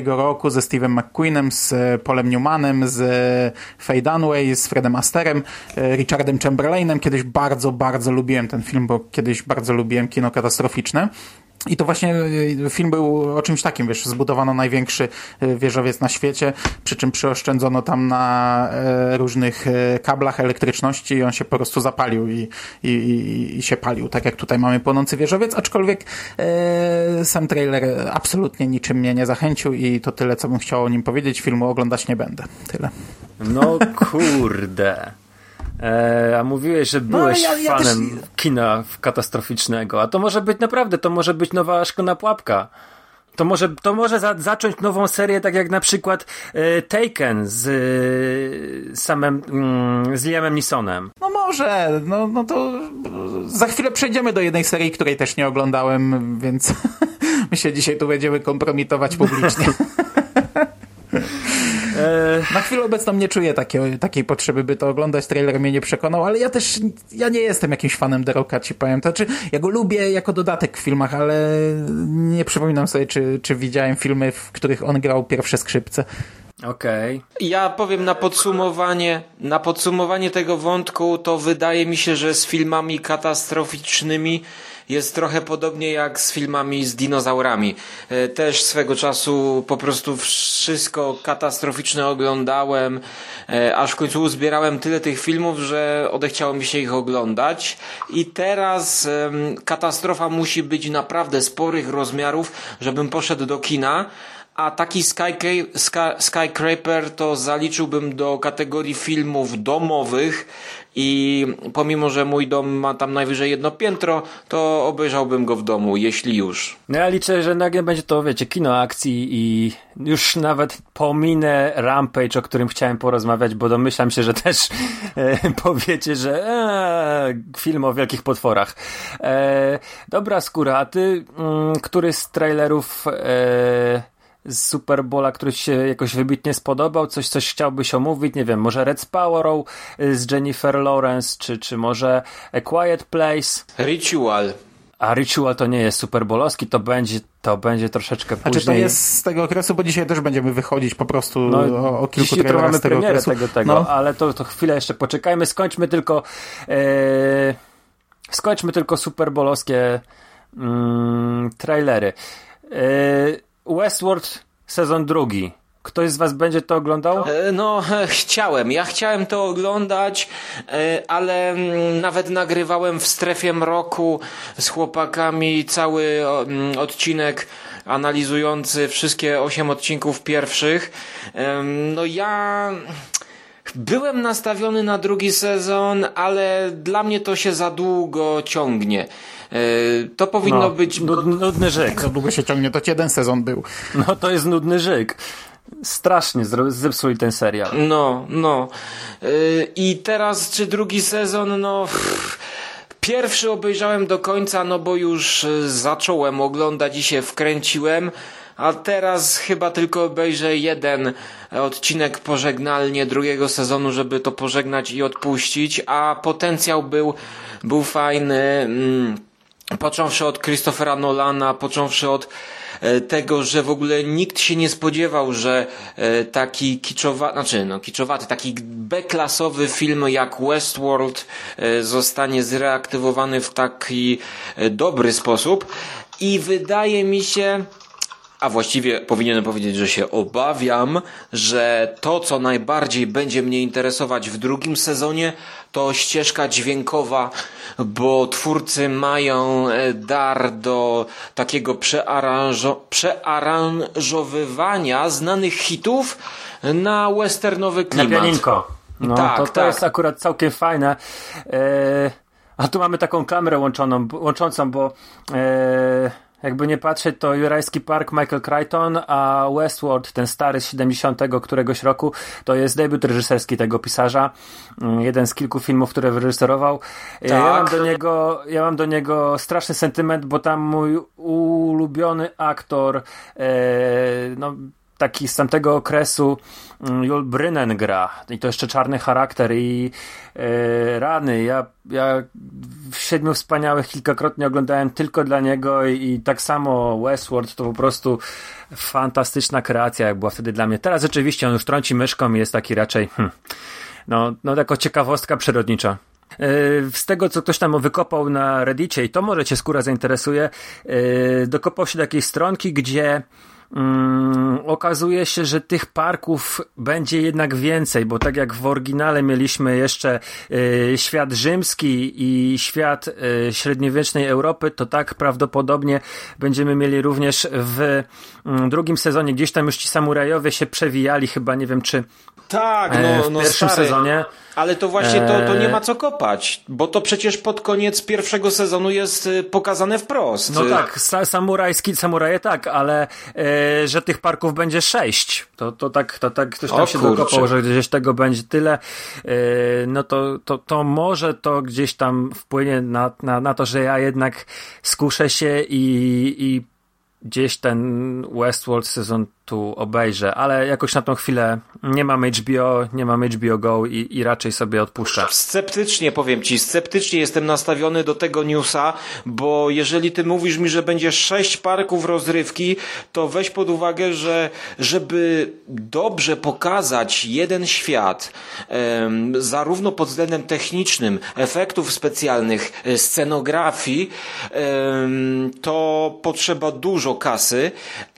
roku ze Steve'em McQueenem, z e, Polem Newmanem, z e, Faye Dunaway, z Fredem Asterem, e, Richardem Chamberlainem. Kiedyś bardzo, bardzo lubiłem ten film, bo kiedyś bardzo lubiłem kino katastroficzne. I to właśnie y, film był o czymś takim, wiesz, zbudowano największy y, wieżowiec na świecie, przy czym przyoszczędzono tam na e, różnych e, kablach elektryczności i on się po prostu zapalił i, i, i, się palił, tak jak tutaj mamy płonący wieżowiec, aczkolwiek e, sam trailer absolutnie niczym mnie nie zachęcił i to tyle, co bym chciał o nim powiedzieć. Filmu oglądać nie będę. Tyle. No kurde. E, a mówiłeś, że no, byłeś no, ja, ja fanem też... kina katastroficznego, a to może być naprawdę, to może być nowa szklana pułapka. To może, to może za, zacząć nową serię, tak jak na przykład e, Taken z e, samym mm, z Liamem Neesonem. No może, no, no to za chwilę przejdziemy do jednej serii, której też nie oglądałem, więc my się dzisiaj tu będziemy kompromitować publicznie. E, na chwilę obecną nie czuję takiej, takiej potrzeby, by to oglądać. Trailer mnie nie przekonał, ale ja też ja nie jestem jakimś fanem Deroka, ci powiem. To znaczy, ja go lubię jako dodatek w filmach, ale nie przypominam sobie, czy, czy widziałem filmy, w których on grał pierwsze skrzypce. Okej. Okay. Ja powiem na podsumowanie, na podsumowanie tego wątku, to wydaje mi się, że z filmami katastroficznymi jest trochę podobnie jak z filmami z dinozaurami. E, też swego czasu po prostu wszystko katastroficzne oglądałem, e, aż w końcu uzbierałem tyle tych filmów, że odechciało mi się ich oglądać. I teraz katastrofa musi być naprawdę sporych rozmiarów, żebym poszedł do kina. A taki Skycraper to zaliczyłbym do kategorii filmów domowych, i pomimo, że mój dom ma tam najwyżej jedno piętro, to obejrzałbym go w domu, jeśli już. No ja liczę, że nagle będzie to, wiecie, kino akcji i już nawet pominę Rampage, o którym chciałem porozmawiać, bo domyślam się, że też e, powiecie, że e, film o wielkich potworach. E, dobra skóra, a ty, mm, który z trailerów e, z Super Bowla, który się jakoś wybitnie spodobał? Coś, coś chciałbyś omówić? Nie wiem, może Red Sparrow y, z Jennifer Lawrence, czy, czy może A Quiet Place? Ritual. A Ritual to nie jest Super Bowlowski, to będzie, to będzie troszeczkę później. Znaczy to jest z tego okresu, bo dzisiaj też będziemy wychodzić po prostu no, o, o kilku trailerach mamy z tego okresu. tego, tego no. ale to, to chwilę jeszcze poczekajmy. Skończmy tylko e, skończmy tylko Super Bowlowskie mm, trailery. E, Westworld sezon drugi. Ktoś z was będzie to oglądał? E, no, chciałem. Ja chciałem to oglądać, e, ale mm, nawet nagrywałem w strefie mroku z chłopakami cały mm, odcinek analizujący wszystkie osiem odcinków pierwszych. No ja byłem nastawiony na drugi sezon, ale dla mnie to się za długo ciągnie. E, to powinno no, być... Nudny żyk. Za długo się ciągnie, to jeden sezon był. No to jest nudny żyk. Strasznie zepsuli ten serial. No, no. E, I teraz, czy drugi sezon, no... Pierwszy obejrzałem do końca, no bo już e, zacząłem oglądać i się wkręciłem, a teraz chyba tylko obejrzę jeden odcinek pożegnalnie drugiego sezonu, żeby to pożegnać i odpuścić, a potencjał był, był fajny. Mm począwszy od Christophera Nolana, począwszy od e, tego, że w ogóle nikt się nie spodziewał, że e, taki kiczowaty, znaczy no kiczowaty, taki B-klasowy film jak Westworld e, zostanie zreaktywowany w taki dobry sposób. I wydaje mi się, a właściwie powinienem powiedzieć, że się obawiam, że to, co najbardziej będzie mnie interesować w drugim sezonie, to ścieżka dźwiękowa, bo twórcy mają e, dar do takiego przearanżo przearanżowywania znanych hitów na westernowy klimat. Na pianinko. No, tak, to, to tak. jest akurat całkiem fajne. E, a tu mamy taką kamerę łączoną, łączącą, bo e, jakby nie patrzeć, to Jurajski Park Michael Crichton, a Westworld, ten stary z 70 któregoś roku, to jest debiut reżyserski tego pisarza. Mm, jeden z kilku filmów, które wyreżyserował. Tak. Ja, mam do niego, ja mam do niego straszny sentyment, bo tam mój ulubiony aktor, e, no, taki z tamtego okresu mm, Jul Brynen gra i to jeszcze czarny charakter i e, rany. Ja, ja w Siedmiu Wspaniałych kilkakrotnie oglądałem tylko dla niego i, i, tak samo Westworld to po prostu fantastyczna kreacja jak była wtedy dla mnie. Teraz rzeczywiście on już trąci myszką i jest taki raczej hmm, no, no jako ciekawostka przyrodnicza. z tego, co ktoś tam wykopał na Reddicie, i to może cię skóra zainteresuje, dokopał się do takiej stronki, gdzie um, okazuje się, że tych parków będzie jednak więcej, bo tak jak w oryginale mieliśmy jeszcze y, świat rzymski i świat y, średniowiecznej Europy, to tak prawdopodobnie będziemy mieli również w y, drugim sezonie. Gdzieś tam już ci samurajowie się przewijali, chyba nie wiem czy tak, no, e, w no pierwszym stary, sezonie. Ale to właśnie to, to nie ma co kopać, bo to przecież pod koniec pierwszego sezonu jest y, pokazane wprost. No tak, sa samurajski, samuraje tak, ale e, że tych parków będzie sześć, to, to tak, to tak ktoś tam o, się kurczę. dokopał, że gdzieś tego będzie tyle, e, no to, to, to może to gdzieś tam wpłynie na, na, na to, że ja jednak skuszę się i, i gdzieś ten Westworld sezon tu obejrzę, ale jakoś na tą chwilę nie mam HBO, nie mam HBO Go i, i raczej sobie odpuszczę. Sceptycznie powiem ci, sceptycznie jestem nastawiony do tego newsa, bo jeżeli ty mówisz mi, że będzie sześć parków rozrywki, to weź pod uwagę, że żeby dobrze pokazać jeden świat, um, zarówno pod względem technicznym, efektów specjalnych, scenografii, um, to potrzeba dużo kasy,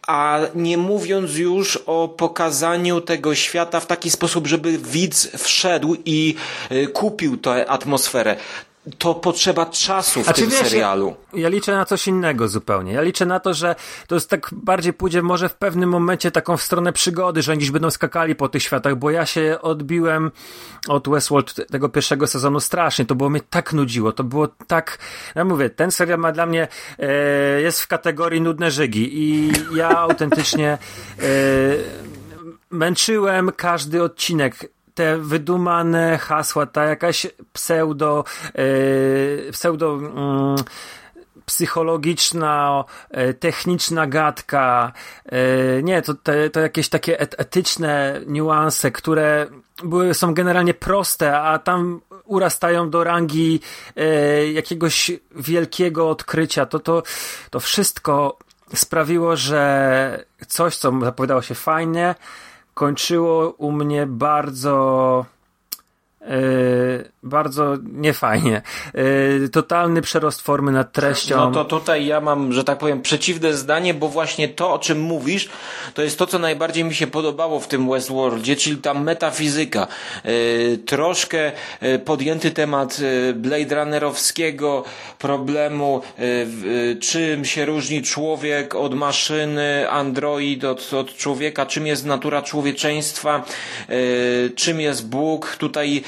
a nie mówiąc już o pokazaniu tego świata w taki sposób, żeby widz wszedł i y, kupił tę atmosferę to potrzeba czasu w tym wiesz, serialu. Ja, ja, liczę na coś innego zupełnie. Ja liczę na to, że to jest tak bardziej pójdzie może w pewnym momencie taką w stronę przygody, że oni będą skakali po tych światach, bo ja się odbiłem od Westworld tego pierwszego sezonu strasznie. To było mnie tak nudziło. To było tak... Ja mówię, ten serial ma dla mnie e, jest w kategorii nudne żygi i ja autentycznie e, męczyłem każdy odcinek te wydumane hasła, ta jakaś pseudo, yy, pseudo yy, psychologiczna, e, techniczna gadka, e, nie, to, te, to jakieś takie etyczne niuanse, które były, są generalnie proste, a tam urastają do rangi jakiegoś wielkiego odkrycia. To, to, to wszystko sprawiło, że coś, co zapowiadało się fajnie, kończyło u mnie bardzo Yy, bardzo niefajnie. Yy, totalny przerost formy nad treścią. No to tutaj ja mam, że tak powiem, przeciwne zdanie, bo właśnie to, o czym mówisz, to jest to, co najbardziej mi się podobało w tym Westworldzie, czyli ta metafizyka. Yy, troszkę podjęty temat Blade Runnerowskiego problemu, czym się różni człowiek od maszyny, android od, od człowieka, czym jest natura człowieczeństwa, czym jest Bóg. Tutaj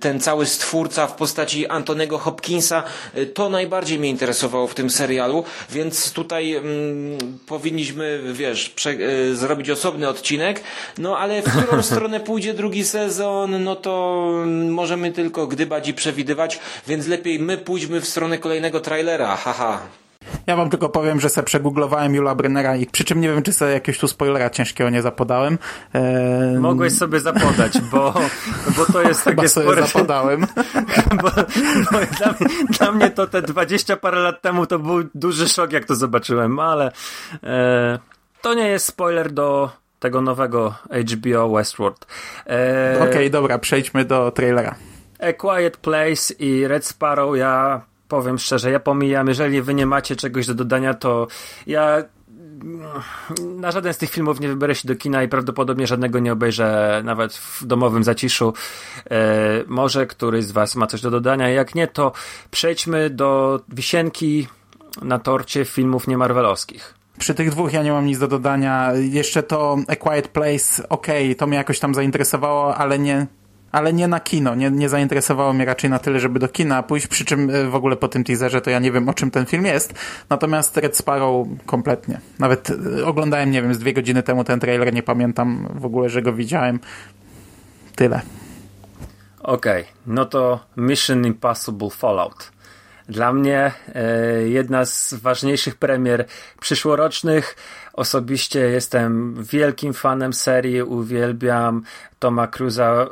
ten cały stwórca w postaci Antonego Hopkinsa, y, to najbardziej mnie interesowało w tym serialu, więc tutaj mm, powinniśmy, wiesz, prze, y, zrobić osobny odcinek, no ale w którą stronę pójdzie drugi sezon, no to możemy tylko gdybać i przewidywać, więc lepiej my pójdźmy w stronę kolejnego trailera, haha. Ja wam tylko powiem, że sobie przegooglowałem Jula Brennera i przy czym nie wiem, czy sobie jakiegoś tu spoilera ciężkiego nie zapodałem. Eee... Mogłeś sobie zapodać, bo, bo to jest takie Chyba sobie spore... zapodałem. bo, bo dla, mnie, dla, mnie to te 20 parę lat temu to był duży szok, jak to zobaczyłem, ale e, to nie jest spoiler do tego nowego HBO Westworld. E, Okej, okay, dobra, przejdźmy do trailera. A Quiet Place i Red Sparrow ja powiem szczerze, ja pomijam, jeżeli wy nie macie czegoś do dodania, to ja na żaden z tych filmów nie wybiorę się do kina i prawdopodobnie żadnego nie obejrzę nawet w domowym zaciszu. E, może któryś z was ma coś do dodania. Jak nie, to przejdźmy do wisienki na torcie filmów niemarvelowskich. Przy tych dwóch ja nie mam nic do dodania. Jeszcze to A Quiet Place, okej, okay, to mnie jakoś tam zainteresowało, ale nie, ale nie na kino. Nie, nie zainteresowało mnie raczej na tyle, żeby do kina pójść, przy czym e, w ogóle po tym teaserze to ja nie wiem, o czym ten film jest. Natomiast Red Sparrow kompletnie. Nawet e, oglądałem, nie wiem, z dwie godziny temu ten trailer, nie pamiętam w ogóle, że go widziałem. Tyle. Okej, okay, no to Mission Impossible Fallout. Dla mnie e, jedna z ważniejszych premier przyszłorocznych. Osobiście jestem wielkim fanem serii, uwielbiam Toma Cruza e,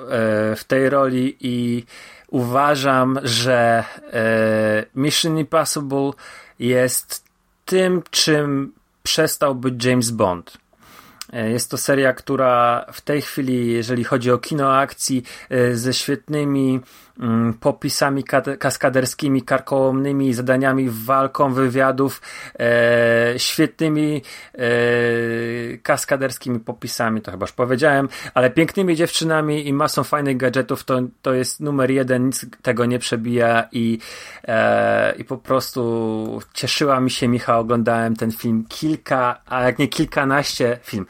w tej roli i uważam, że e, Mission Impossible jest tym, czym przestał być James Bond. Jest to seria, która w tej chwili, jeżeli chodzi o kino akcji, ze świetnymi popisami kaskaderskimi, karkołomnymi, zadaniami walką, wywiadów, e, świetnymi e, kaskaderskimi popisami, to chyba już powiedziałem, ale pięknymi dziewczynami i masą fajnych gadżetów, to, to jest numer jeden, nic tego nie przebija i, e, i po prostu cieszyła mi się Michał, oglądałem ten film kilka, a jak nie kilkanaście, film,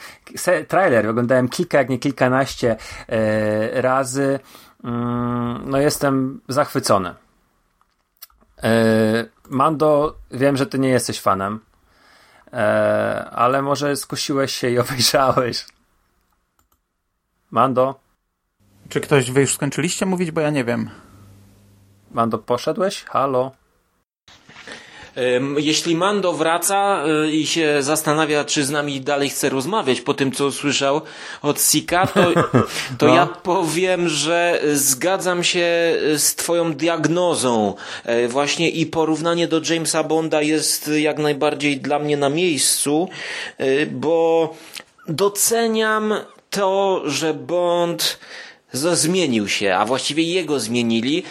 trailer oglądałem kilka, jak nie kilkanaście e, razy. Mm, no jestem zachwycony. E, Mando, wiem, że ty nie jesteś fanem, e, ale może skusiłeś się i obejrzałeś. Mando? Czy ktoś wy już skończyliście mówić, bo ja nie wiem. Mando, poszedłeś? Halo? Jeśli Mando wraca y, i się zastanawia, czy z nami dalej chce rozmawiać po tym, co usłyszał od Sika, to, to no. ja powiem, że zgadzam się z twoją diagnozą e, właśnie i porównanie do Jamesa Bonda jest jak najbardziej dla mnie na miejscu, e, bo doceniam to, że Bond zmienił się, a właściwie jego zmienili,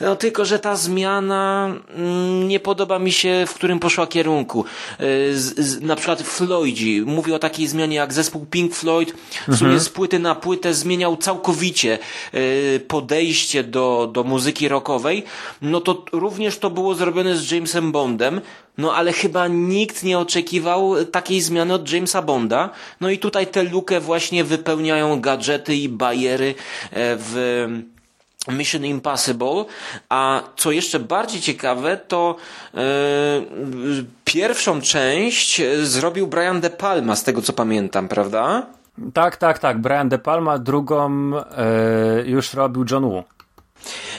no tylko, że ta zmiana mm, nie podoba mi się, w którym poszła kierunku. Y, z, z, na przykład Floydzi mówi o takiej zmianie jak zespół Pink Floyd, w sumie mhm. z płyty na płytę zmieniał całkowicie y, podejście do, do muzyki rockowej. No to również to było zrobione z Jamesem Bondem. No ale chyba nikt nie oczekiwał takiej zmiany od Jamesa Bonda. No i tutaj tę lukę właśnie wypełniają gadżety i bajery e, w Mission Impossible, a co jeszcze bardziej ciekawe, to yy, pierwszą część zrobił Brian De Palma, z tego co pamiętam, prawda? Tak, tak, tak. Brian De Palma, drugą yy, już robił John Woo.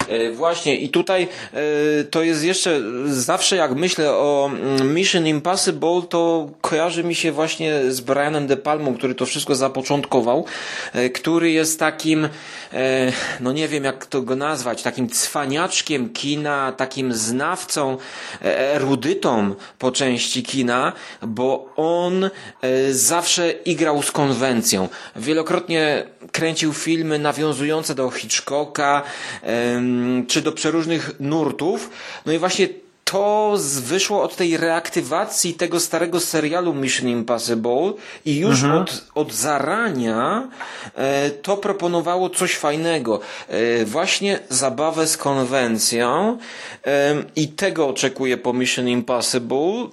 E, właśnie i tutaj e, to jest jeszcze, zawsze jak myślę o mm, Mission Impossible, to kojarzy mi się właśnie z Brianem De Palmą, który to wszystko zapoczątkował, e, który jest takim, no nie wiem jak to go nazwać, takim cwaniaczkiem kina, takim znawcą, erudytą po części kina, bo on zawsze igrał z konwencją. Wielokrotnie kręcił filmy nawiązujące do Hitchcocka, czy do przeróżnych nurtów. No i właśnie to wyszło od tej reaktywacji tego starego serialu Mission Impossible i już mhm. od, od zarania e, to proponowało coś fajnego. E, właśnie zabawę z konwencją e, i tego oczekuję po Mission Impossible.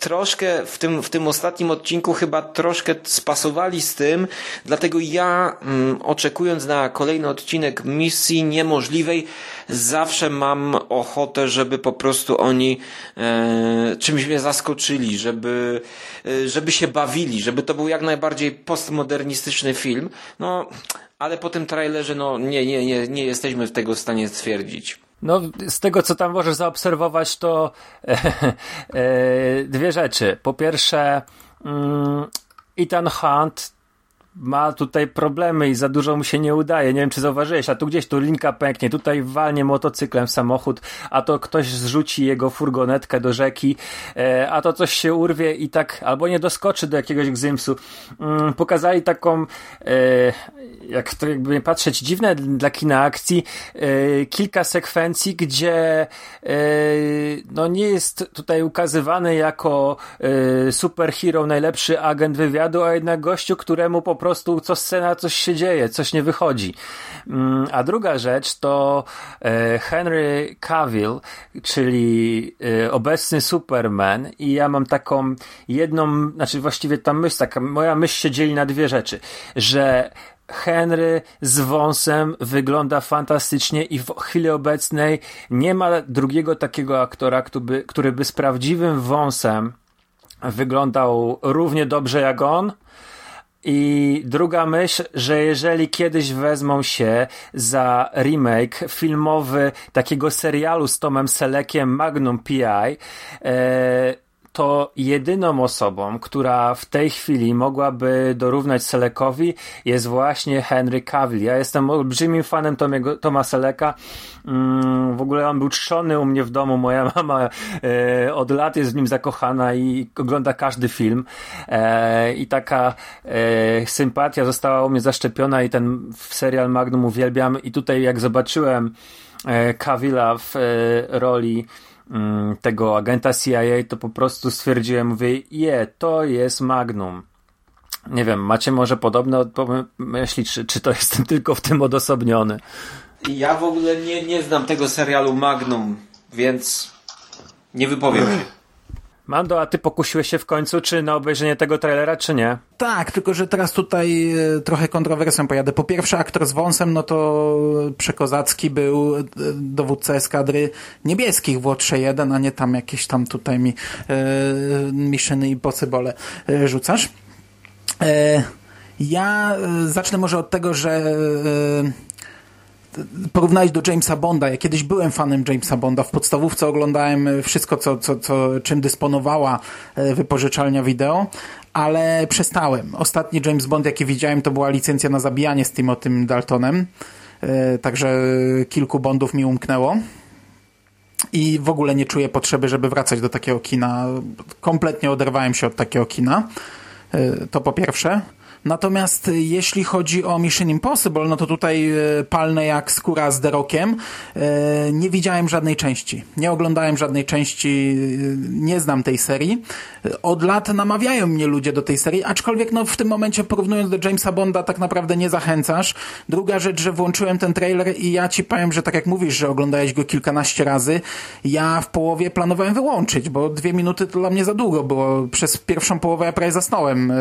Troszkę w tym, w tym ostatnim odcinku chyba troszkę spasowali z tym, dlatego ja mm, oczekując na kolejny odcinek Misji Niemożliwej zawsze mam ochotę, żeby po prostu oni e, czymś mnie zaskoczyli, żeby, e, żeby się bawili, żeby to był jak najbardziej postmodernistyczny film. No, ale po tym trailerze, no nie, nie, nie, nie jesteśmy w tego stanie stwierdzić. No, z tego co tam możesz zaobserwować, to e, e, dwie rzeczy. Po pierwsze, mm, Ethan Hunt ma tutaj problemy i za dużo mu się nie udaje. Nie wiem, czy zauważyłeś, a tu gdzieś tu linka pęknie, tutaj walnie motocyklem samochód, a to ktoś zrzuci jego furgonetkę do rzeki, e, a to coś się urwie i tak, albo nie doskoczy do jakiegoś gzymsu. Mm, pokazali taką, e, jak to jakby patrzeć, dziwne dla kina akcji, e, kilka sekwencji, gdzie no nie jest tutaj ukazywany jako superhero, najlepszy agent wywiadu, a jednak gościu, któremu po prostu co scena coś się dzieje, coś nie wychodzi. Mm, a druga rzecz to e, Henry Cavill, czyli e, obecny Superman i ja mam taką jedną, znaczy właściwie ta myśl, taka moja myśl się dzieli na dwie rzeczy, że Henry z wąsem wygląda fantastycznie i w chwili obecnej nie ma drugiego takiego aktora, który by, który by z prawdziwym wąsem wyglądał równie dobrze jak on. I druga myśl, że jeżeli kiedyś wezmą się za remake filmowy takiego serialu z Tomem Selekiem Magnum PI, e, to jedyną osobą, która w tej chwili mogłaby dorównać Selekowi jest właśnie Henry Cavill. Ja jestem olbrzymim fanem Tomiego, Toma Seleka. Mm, w ogóle on był trzony u mnie w domu. Moja mama e, od lat jest w nim zakochana i ogląda każdy film. E, I taka e, sympatia została u mnie zaszczepiona i ten serial Magnum uwielbiam. I tutaj jak zobaczyłem e, Cavilla w e, roli tego agenta CIA, to po prostu stwierdziłem, mówię, je, to jest Magnum. Nie wiem, macie może podobne myśli, czy, czy to jestem tylko w tym odosobniony? Ja w ogóle nie, nie znam tego serialu Magnum, więc nie wypowiem się. Mando, a ty pokusiłeś się w końcu, czy na obejrzenie tego trailera, czy nie? Tak, tylko że teraz tutaj e, trochę kontrowersją pojadę. Po pierwsze, aktor z wąsem, no to przekozacki był e, dowódca eskadry niebieskich w Łotrze 1, a nie tam jakieś tam tutaj mi e, Mission Impossible e, rzucasz. E, ja zacznę może od tego, że porównałeś do Jamesa Bonda. Ja kiedyś byłem fanem Jamesa Bonda. W podstawówce oglądałem wszystko, co, co, co, czym dysponowała e, wypożyczalnia wideo, ale przestałem. Ostatni James Bond, jaki widziałem, to była licencja na zabijanie z Timotym Daltonem. E, także kilku Bondów mi umknęło. I w ogóle nie czuję potrzeby, żeby wracać do takiego kina. Kompletnie oderwałem się od takiego kina. E, to po pierwsze. Natomiast jeśli chodzi o Mission Impossible, no to tutaj e, palne jak skóra z Derokiem. E, nie widziałem żadnej części. Nie oglądałem żadnej części, nie znam tej serii. Od lat namawiają mnie ludzie do tej serii, aczkolwiek no w tym momencie porównując do Jamesa Bonda tak naprawdę nie zachęcasz. Druga rzecz, że włączyłem ten trailer i ja ci powiem, że tak jak mówisz, że oglądałeś go kilkanaście razy, ja w połowie planowałem wyłączyć, bo dwie minuty to dla mnie za długo było. Przez pierwszą połowę ja prawie zasnąłem.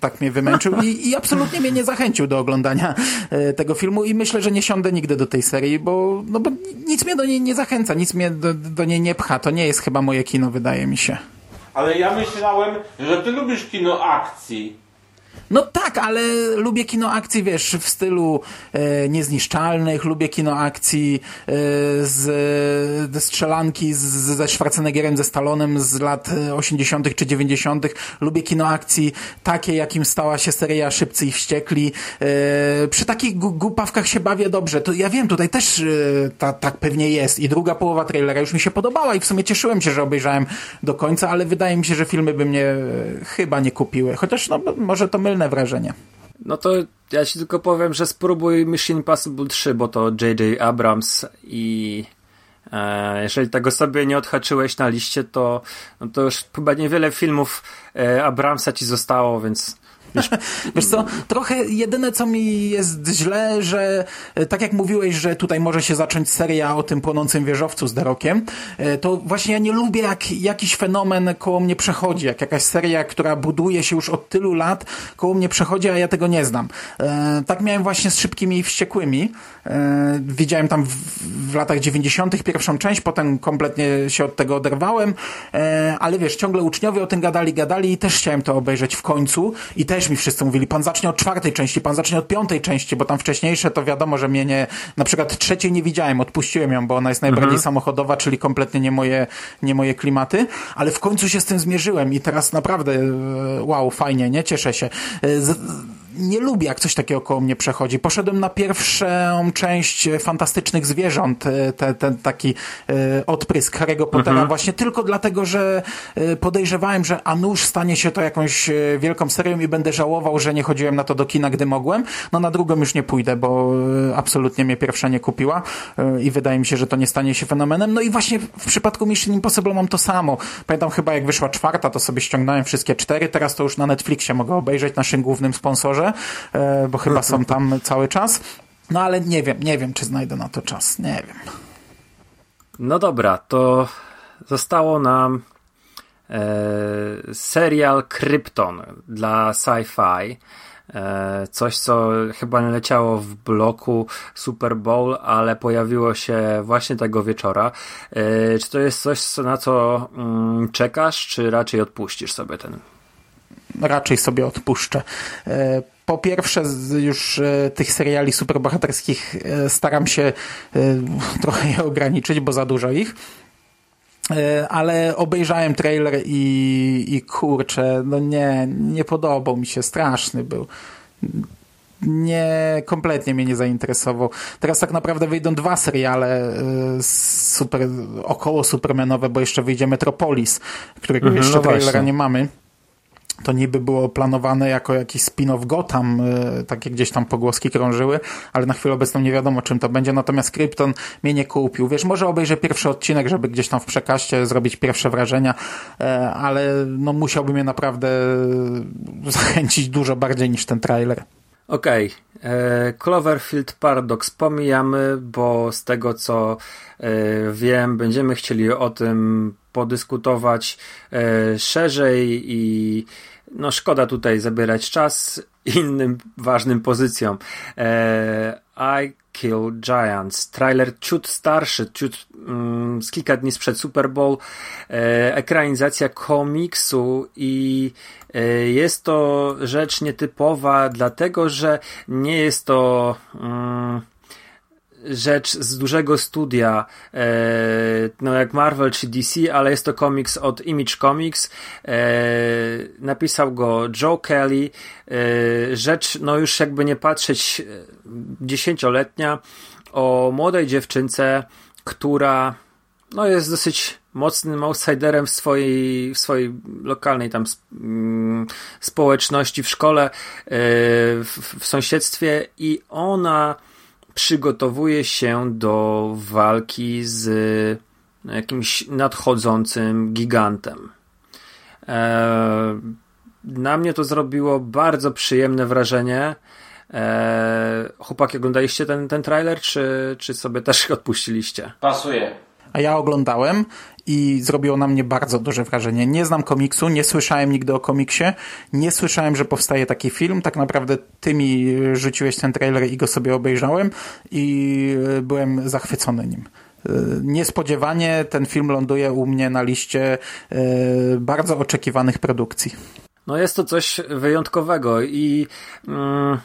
Tak mnie wymęczył i, i absolutnie mnie nie zachęcił do oglądania e, tego filmu i myślę, że nie siądę nigdy do tej serii, bo, no bo nic mnie do niej nie zachęca, nic mnie do, do niej nie pcha. To nie jest chyba moje kino, wydaje mi się. Ale ja myślałem, że ty lubisz kino akcji. No tak, ale lubię kino akcji, wiesz, w stylu e, niezniszczalnych, lubię kino akcji e, z, z strzelanki z, ze Schwarzeneggerem, ze Stalonem z lat 80. czy 90. Lubię kino akcji takie, jakim stała się seria Szybcy i Wściekli. E, przy takich głupawkach się bawię dobrze. To ja wiem, tutaj też e, ta, tak pewnie jest. I druga połowa trailera już mi się podobała i w sumie cieszyłem się, że obejrzałem do końca, ale wydaje mi się, że filmy by mnie e, chyba nie kupiły. Chociaż no, może to wrażenie. No to ja ci tylko powiem, że spróbuj Mission Impossible 3, bo to J.J. Abrams i e, jeżeli tego sobie nie odhaczyłeś na liście, to, no to już chyba niewiele filmów e, Abramsa ci zostało, więc Wiesz, wiesz co, trochę jedyne co mi jest źle, że e, tak jak mówiłeś, że tutaj może się zacząć seria o tym płonącym wieżowcu z Derokiem, e, to właśnie ja nie lubię jak jakiś fenomen koło mnie przechodzi, jak jakaś seria, która buduje się już od tylu lat, koło mnie przechodzi, a ja tego nie znam. E, tak miałem właśnie z Szybkimi i Wściekłymi. Widziałem tam w latach 90. pierwszą część, potem kompletnie się od tego oderwałem, ale wiesz, ciągle uczniowie o tym gadali, gadali i też chciałem to obejrzeć w końcu i też też mi wszyscy mówili, pan zacznie od czwartej części, pan zacznie od piątej części, bo tam wcześniejsze to wiadomo, że mnie nie, na przykład trzeciej nie widziałem, odpuściłem ją, bo ona jest najbardziej mhm. samochodowa, czyli kompletnie nie moje, nie moje klimaty, ale w końcu się z tym zmierzyłem i teraz naprawdę e, wow, fajnie, nie? Cieszę się. E, z, nie lubię, jak coś takiego koło mnie przechodzi. Poszedłem na pierwszą część Fantastycznych Zwierząt, e, ten, ten taki e, odprysk Harry'ego Pottera mhm. właśnie tylko dlatego, że e, podejrzewałem, że a nuż stanie się to jakąś wielką serią i będę żałował, że nie chodziłem na to do kina, gdy mogłem. No na drugą już nie pójdę, bo absolutnie mnie pierwsza nie kupiła i wydaje mi się, że to nie stanie się fenomenem. No i właśnie w przypadku Mission Impossible mam to samo. Pamiętam chyba jak wyszła czwarta, to sobie ściągnąłem wszystkie cztery, teraz to już na Netflixie mogę obejrzeć, naszym głównym sponsorze E, bo chyba są tam cały czas. No ale nie wiem, nie wiem, czy znajdę na to czas. Nie wiem. No dobra, to zostało nam e, serial Krypton dla sci-fi. E, coś, co chyba nie leciało w bloku Super Bowl, ale pojawiło się właśnie tego wieczora. E, czy to jest coś, na co mm, czekasz, czy raczej odpuścisz sobie ten? Raczej sobie odpuszczę. Po pierwsze, już e, tych seriali superbohaterskich e, staram się e, trochę je ograniczyć, bo za dużo ich. Ale obejrzałem trailer i, i kurczę, no nie, nie podobał mi się, straszny był. Nie, kompletnie mnie nie zainteresował. Teraz tak naprawdę wyjdą dwa seriale super, około supermanowe, bo jeszcze wyjdzie Metropolis, którego mhm, jeszcze no trailera właśnie. nie mamy to niby było planowane jako jakiś spin-off Gotham, y, takie gdzieś tam pogłoski krążyły, ale na chwilę obecną nie wiadomo czym to będzie, natomiast Krypton mnie nie kupił. Wiesz, może obejrzę pierwszy odcinek, żeby gdzieś tam w przekaście zrobić pierwsze wrażenia, e, ale no musiałby mnie naprawdę zachęcić dużo bardziej niż ten trailer. Okej, okay. E, Cloverfield Paradox pomijamy, bo z tego co e, wiem, będziemy chcieli o tym podyskutować e, szerzej i no szkoda tutaj zabierać czas innym ważnym pozycjom. I Kill Giants. Trailer ciut starszy, ciut mm, z kilka dni sprzed Super Bowl. ekranizacja komiksu i E, jest to rzecz nietypowa, dlatego że nie jest to mm, rzecz z dużego studia, e, no jak Marvel czy DC, ale jest to komiks od Image Comics. E, napisał go Joe Kelly. Rzecz, no już jakby nie patrzeć, dziesięcioletnia o młodej dziewczynce, która no jest dosyć mocnym outsiderem w swojej, w swojej lokalnej tam mm, społeczności, w szkole, e, w, w sąsiedztwie i ona przygotowuje się do walki z jakimś nadchodzącym gigantem. E, na mnie to zrobiło bardzo przyjemne wrażenie. E, chłopaki, oglądaliście ten, ten trailer, czy, czy sobie też odpuściliście? Pasuje. A ja oglądałem i zrobiło na mnie bardzo duże wrażenie. Nie znam komiksu, nie słyszałem nigdy o komiksie, nie słyszałem, że powstaje taki film. Tak naprawdę ty mi rzuciłeś ten trailer i go sobie obejrzałem i e, byłem zachwycony nim. E, niespodziewanie ten film ląduje u mnie na liście e, bardzo oczekiwanych produkcji. No jest to coś wyjątkowego i mm,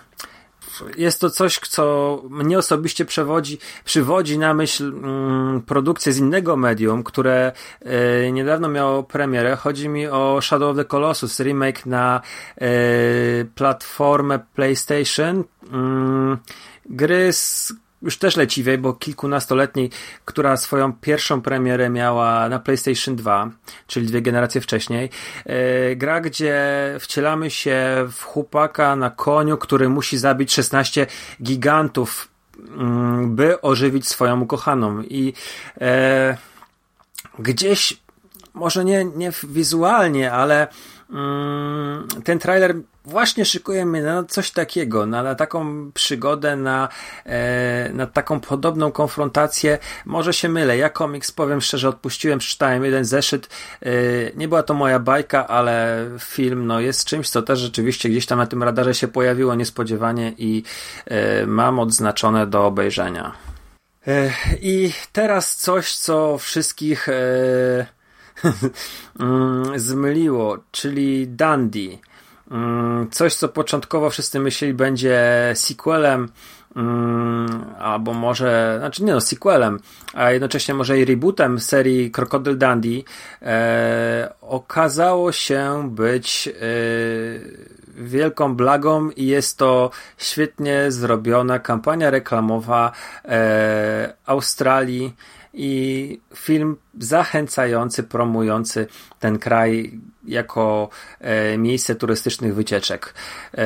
jest to coś, co mnie osobiście przewodzi, przywodzi na myśl mm, produkcję z innego medium, które e, niedawno miało premierę. Chodzi mi o Shadow of the Colossus, remake na e, platformę PlayStation. Mm, gry z już też leciwej, bo kilkunastoletniej, która swoją pierwszą premierę miała na PlayStation 2, czyli dwie generacje wcześniej. E, gra, gdzie wcielamy się w chłopaka na koniu, który musi zabić 16 gigantów, mm, by ożywić swoją ukochaną. I e, gdzieś, może nie, nie wizualnie, ale mm, ten trailer właśnie szykuje mnie na coś takiego, na, na taką przygodę, na, e, na taką podobną konfrontację. Może się mylę. Ja komiks, powiem szczerze, odpuściłem, przeczytałem jeden zeszyt. E, nie była to moja bajka, ale film no, jest czymś, co też rzeczywiście gdzieś tam na tym radarze się pojawiło niespodziewanie i e, mam odznaczone do obejrzenia. E, I teraz coś, co wszystkich e, mm, zmyliło, czyli Dandy. Mm, coś, co początkowo wszyscy myśleli będzie sequelem, mm, albo może, znaczy nie no, sequelem, a jednocześnie może i rebootem serii Crocodile Dundee, e, okazało się być e, wielką blagą i jest to świetnie zrobiona kampania reklamowa e, Australii i film zachęcający, promujący ten kraj jako e, miejsce turystycznych wycieczek. E,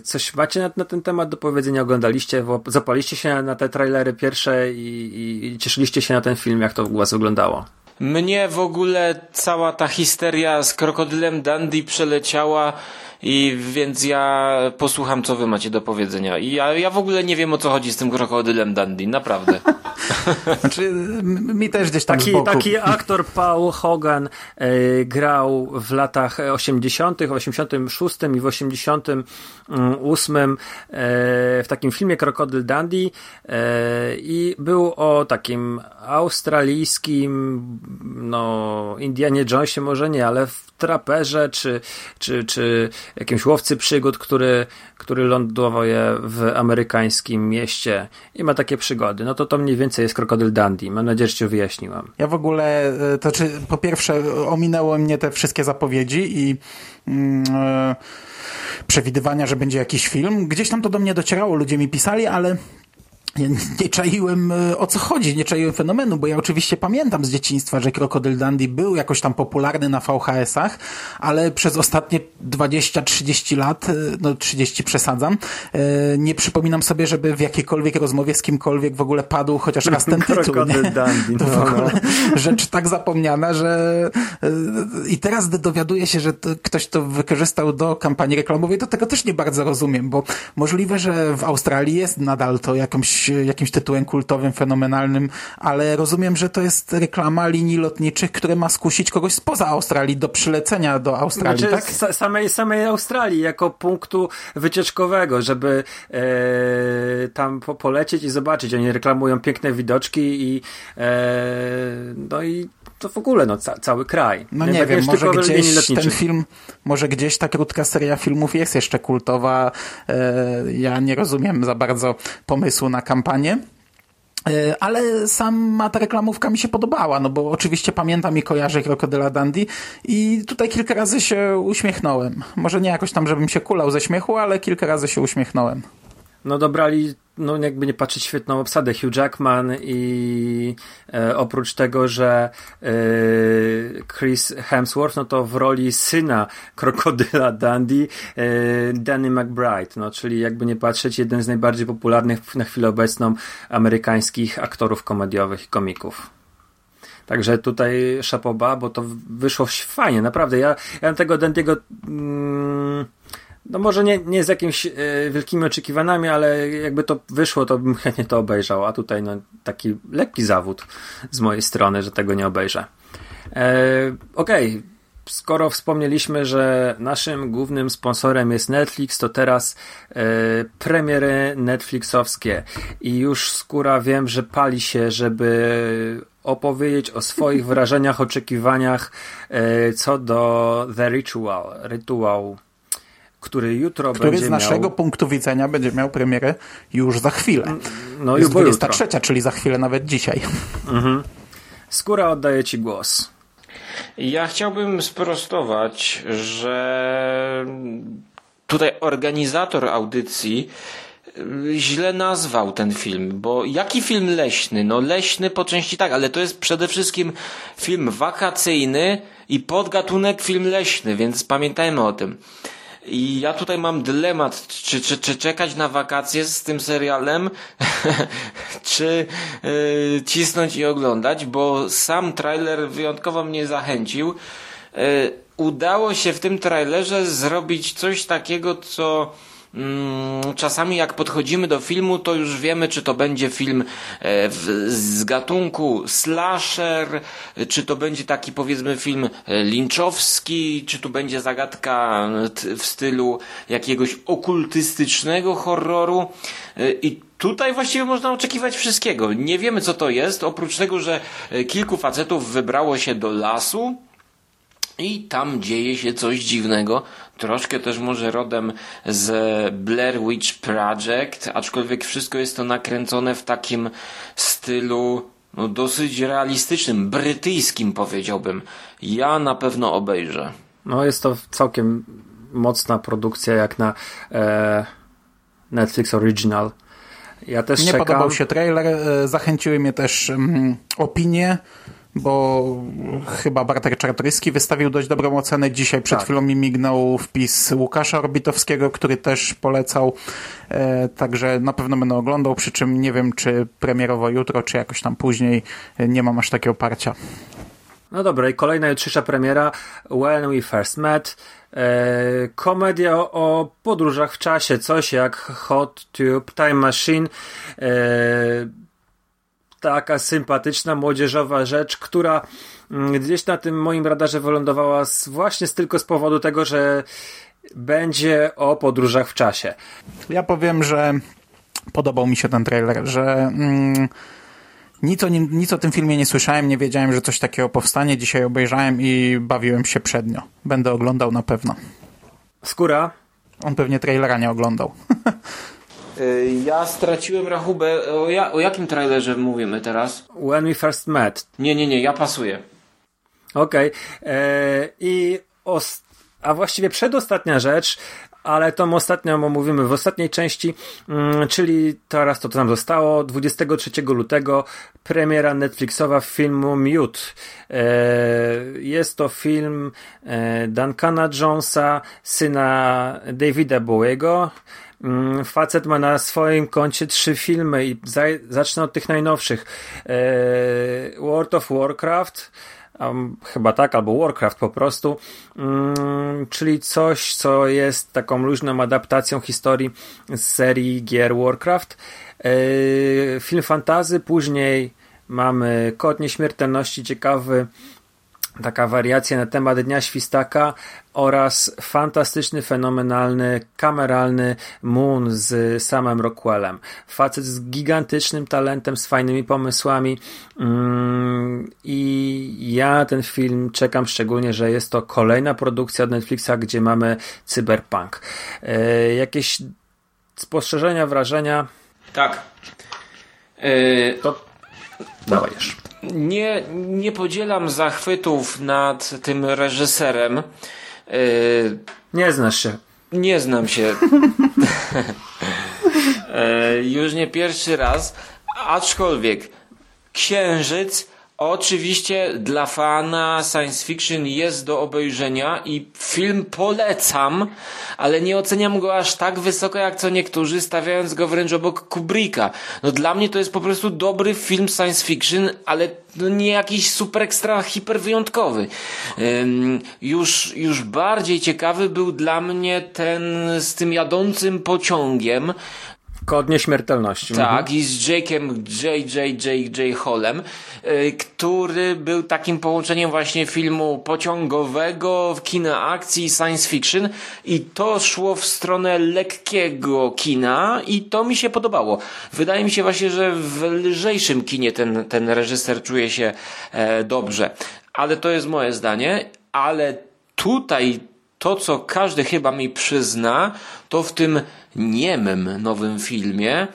coś macie na, na, ten temat do powiedzenia? Oglądaliście, zapaliście się na te trailery pierwsze i, i, i cieszyliście się na ten film, jak to u was wyglądało? Mnie w ogóle cała ta histeria z krokodylem Dandy przeleciała i więc ja posłucham, co wy macie do powiedzenia. I ja, ja w ogóle nie wiem, o co chodzi z tym krokodylem Dandy, naprawdę. znaczy, mi też gdzieś tak taki, taki aktor Paul Hogan e, grał w latach 80., 86 i w 88 e, w takim filmie Krokodyl Dandy e, i był o takim australijskim no Indianie Jonesie może nie, ale w traperze czy, czy, czy jakimś łowcy przygód, który, który ląduje w amerykańskim mieście i ma takie przygody. No to to mniej więcej jest Krokodyl Dandy. Mam nadzieję, że cię wyjaśniłam. Ja w ogóle, e, to czy po pierwsze ominęło mnie te wszystkie zapowiedzi i e, przewidywania, że będzie jakiś film. Gdzieś tam to do mnie docierało, ludzie mi pisali, ale nie, czaiłem e, o co chodzi, nie czaiłem fenomenu, bo ja oczywiście pamiętam z dzieciństwa, że Krokodyl Dandy był jakoś tam popularny na VHS-ach, ale przez ostatnie 20-30 lat, e, no 30 przesadzam, e, nie przypominam sobie, żeby w jakiejkolwiek rozmowie z kimkolwiek w ogóle padł chociaż raz ten tytuł. Krokodyl Dandy. To w ogóle rzecz tak zapomniana, że i teraz dowiaduję się, że to, ktoś to wykorzystał do kampanii reklamowej, to tego też nie bardzo rozumiem, bo możliwe, że w Australii jest nadal to jakąś jakimś tytułem kultowym, fenomenalnym, ale rozumiem, że to jest reklama linii lotniczych, które ma skusić kogoś spoza Australii do przylecenia do Australii, znaczy, tak? Samej, samej Australii jako punktu wycieczkowego, żeby e, tam po, polecieć i zobaczyć. Oni reklamują piękne widoczki i e, no i to w ogóle no, ca cały kraj. No nie, nie wiem, może gdzieś ten film, może gdzieś ta krótka seria filmów jest jeszcze kultowa. E, ja nie rozumiem za bardzo pomysłu na kampanię. E, ale sama ta reklamówka mi się podobała, no bo oczywiście pamiętam i kojarzę Krokodyla Dandy i tutaj kilka razy się uśmiechnąłem. Może nie jakoś tam, żebym się kulał ze śmiechu, ale kilka razy się uśmiechnąłem. No dobrali no jakby nie patrzeć, świetną obsadę. Hugh Jackman i e, oprócz tego, że e, Chris Hemsworth, no to w roli syna krokodyla Dandy e, Danny McBride, no czyli jakby nie patrzeć, jeden z najbardziej popularnych na chwilę obecną amerykańskich aktorów komediowych i komików. Także tutaj szapoba, bo to wyszło fajnie, naprawdę. Ja, ja tego Dandiego mm, no może nie, nie z jakimiś e, wielkimi oczekiwaniami, ale jakby to wyszło, to bym chętnie to obejrzał, a tutaj no, taki lekki zawód z mojej strony, że tego nie obejrzę. E, Okej, okay. skoro wspomnieliśmy, że naszym głównym sponsorem jest Netflix, to teraz e, premiery Netflixowskie i już skóra wiem, że pali się, żeby opowiedzieć o swoich wrażeniach, oczekiwaniach e, co do The Ritual, rytuał który jutro który będzie z naszego miał... punktu widzenia będzie miał premierę już za chwilę. No Jest 23, jutro. czyli za chwilę nawet dzisiaj. Mhm. Skóra oddaje Ci głos. Ja chciałbym sprostować, że tutaj organizator audycji źle nazwał ten film, bo jaki film leśny? No leśny po części tak, ale to jest przede wszystkim film wakacyjny i podgatunek film leśny, więc pamiętajmy o tym. I ja tutaj mam dylemat, czy, czy, czy czekać na wakacje z tym serialem, czy yy, cisnąć i oglądać, bo sam trailer wyjątkowo mnie zachęcił. Yy, udało się w tym trailerze zrobić coś takiego, co czasami jak podchodzimy do filmu, to już wiemy, czy to będzie film e, z gatunku slasher, czy to będzie taki powiedzmy film e, linczowski, czy tu będzie zagadka w stylu jakiegoś okultystycznego horroru. E, I tutaj właściwie można oczekiwać wszystkiego. Nie wiemy, co to jest, oprócz tego, że kilku facetów wybrało się do lasu, i tam dzieje się coś dziwnego, troszkę też może rodem z Blair Witch Project, aczkolwiek wszystko jest to nakręcone w takim stylu no, dosyć realistycznym, brytyjskim powiedziałbym. Ja na pewno obejrzę. No jest to całkiem mocna produkcja jak na e, Netflix Original. Ja też Nie czekam. podobał się trailer, e, zachęciły mnie też mm, opinie bo chyba Bartek Czartoryski wystawił dość dobrą ocenę. Dzisiaj przed tak. chwilą mi mignął wpis Łukasza Orbitowskiego, który też polecał, e, także na pewno będę oglądał, przy czym nie wiem, czy premierowo jutro, czy jakoś tam później, e, nie mam aż takiego oparcia. No dobra, i kolejna jutrzejsza premiera When We First Met. E, komedia o podróżach w czasie, coś jak Hot Tube Time Machine. E, taka sympatyczna, młodzieżowa rzecz, która mm, gdzieś na tym moim radarze wylądowała z, właśnie z, tylko z powodu tego, że będzie o podróżach w czasie. Ja powiem, że podobał mi się ten trailer, że mm, nic, o nim, nic o tym filmie nie słyszałem, nie wiedziałem, że coś takiego powstanie. Dzisiaj obejrzałem i bawiłem się przednio. Będę oglądał na pewno. Skóra? On pewnie trailera nie oglądał. Y, ja straciłem rachubę. O, ja, o jakim trailerze mówimy teraz? When We First Met. Nie, nie, nie, ja pasuję. Okej. Okay. I os- a właściwie przedostatnia rzecz, ale tą ostatnią omówimy w ostatniej części, mm, czyli teraz to, co nam zostało, 23 lutego premiera Netflixowa filmu Mute. Jest to film e, Duncana Jonesa, syna Davida Bowiego. Mm, facet ma na swoim koncie trzy filmy i zacznę od tych najnowszych. E, World of Warcraft, Um, chyba tak, albo Warcraft po prostu, um, czyli coś, co jest taką luźną adaptacją historii z serii gier Warcraft. Yy, film fantazy, później mamy Kod Nieśmiertelności, ciekawy taka wariacja na temat Dnia Świstaka oraz fantastyczny, fenomenalny, kameralny Moon z samym Rockwellem. Facet z gigantycznym talentem, z fajnymi pomysłami mm, i ja ten film czekam szczególnie, że jest to kolejna produkcja od Netflixa, gdzie mamy cyberpunk. E, jakieś spostrzeżenia, wrażenia? Tak. E, to dawajesz nie, nie podzielam zachwytów nad tym reżyserem. Yy, nie znasz się. Nie znam się. yy, już nie pierwszy raz, aczkolwiek Księżyc Oczywiście dla fana science fiction jest do obejrzenia i film polecam, ale nie oceniam go aż tak wysoko jak co niektórzy, stawiając go wręcz obok Kubricka. No dla mnie to jest po prostu dobry film science fiction, ale no nie jakiś super ekstra hiper wyjątkowy. Um, już, już bardziej ciekawy był dla mnie ten z tym jadącym pociągiem, Kod nieśmiertelności. Tak, mhm. i z Jake'em J.J.J.J. Hallem, y, który był takim połączeniem właśnie filmu pociągowego, kina akcji, science fiction i to szło w stronę lekkiego kina i to mi się podobało. Wydaje mi się właśnie, że w lżejszym kinie ten, ten reżyser czuje się e, dobrze. Ale to jest moje zdanie, ale tutaj to, co każdy chyba mi przyzna, to w tym niemym nowym filmie,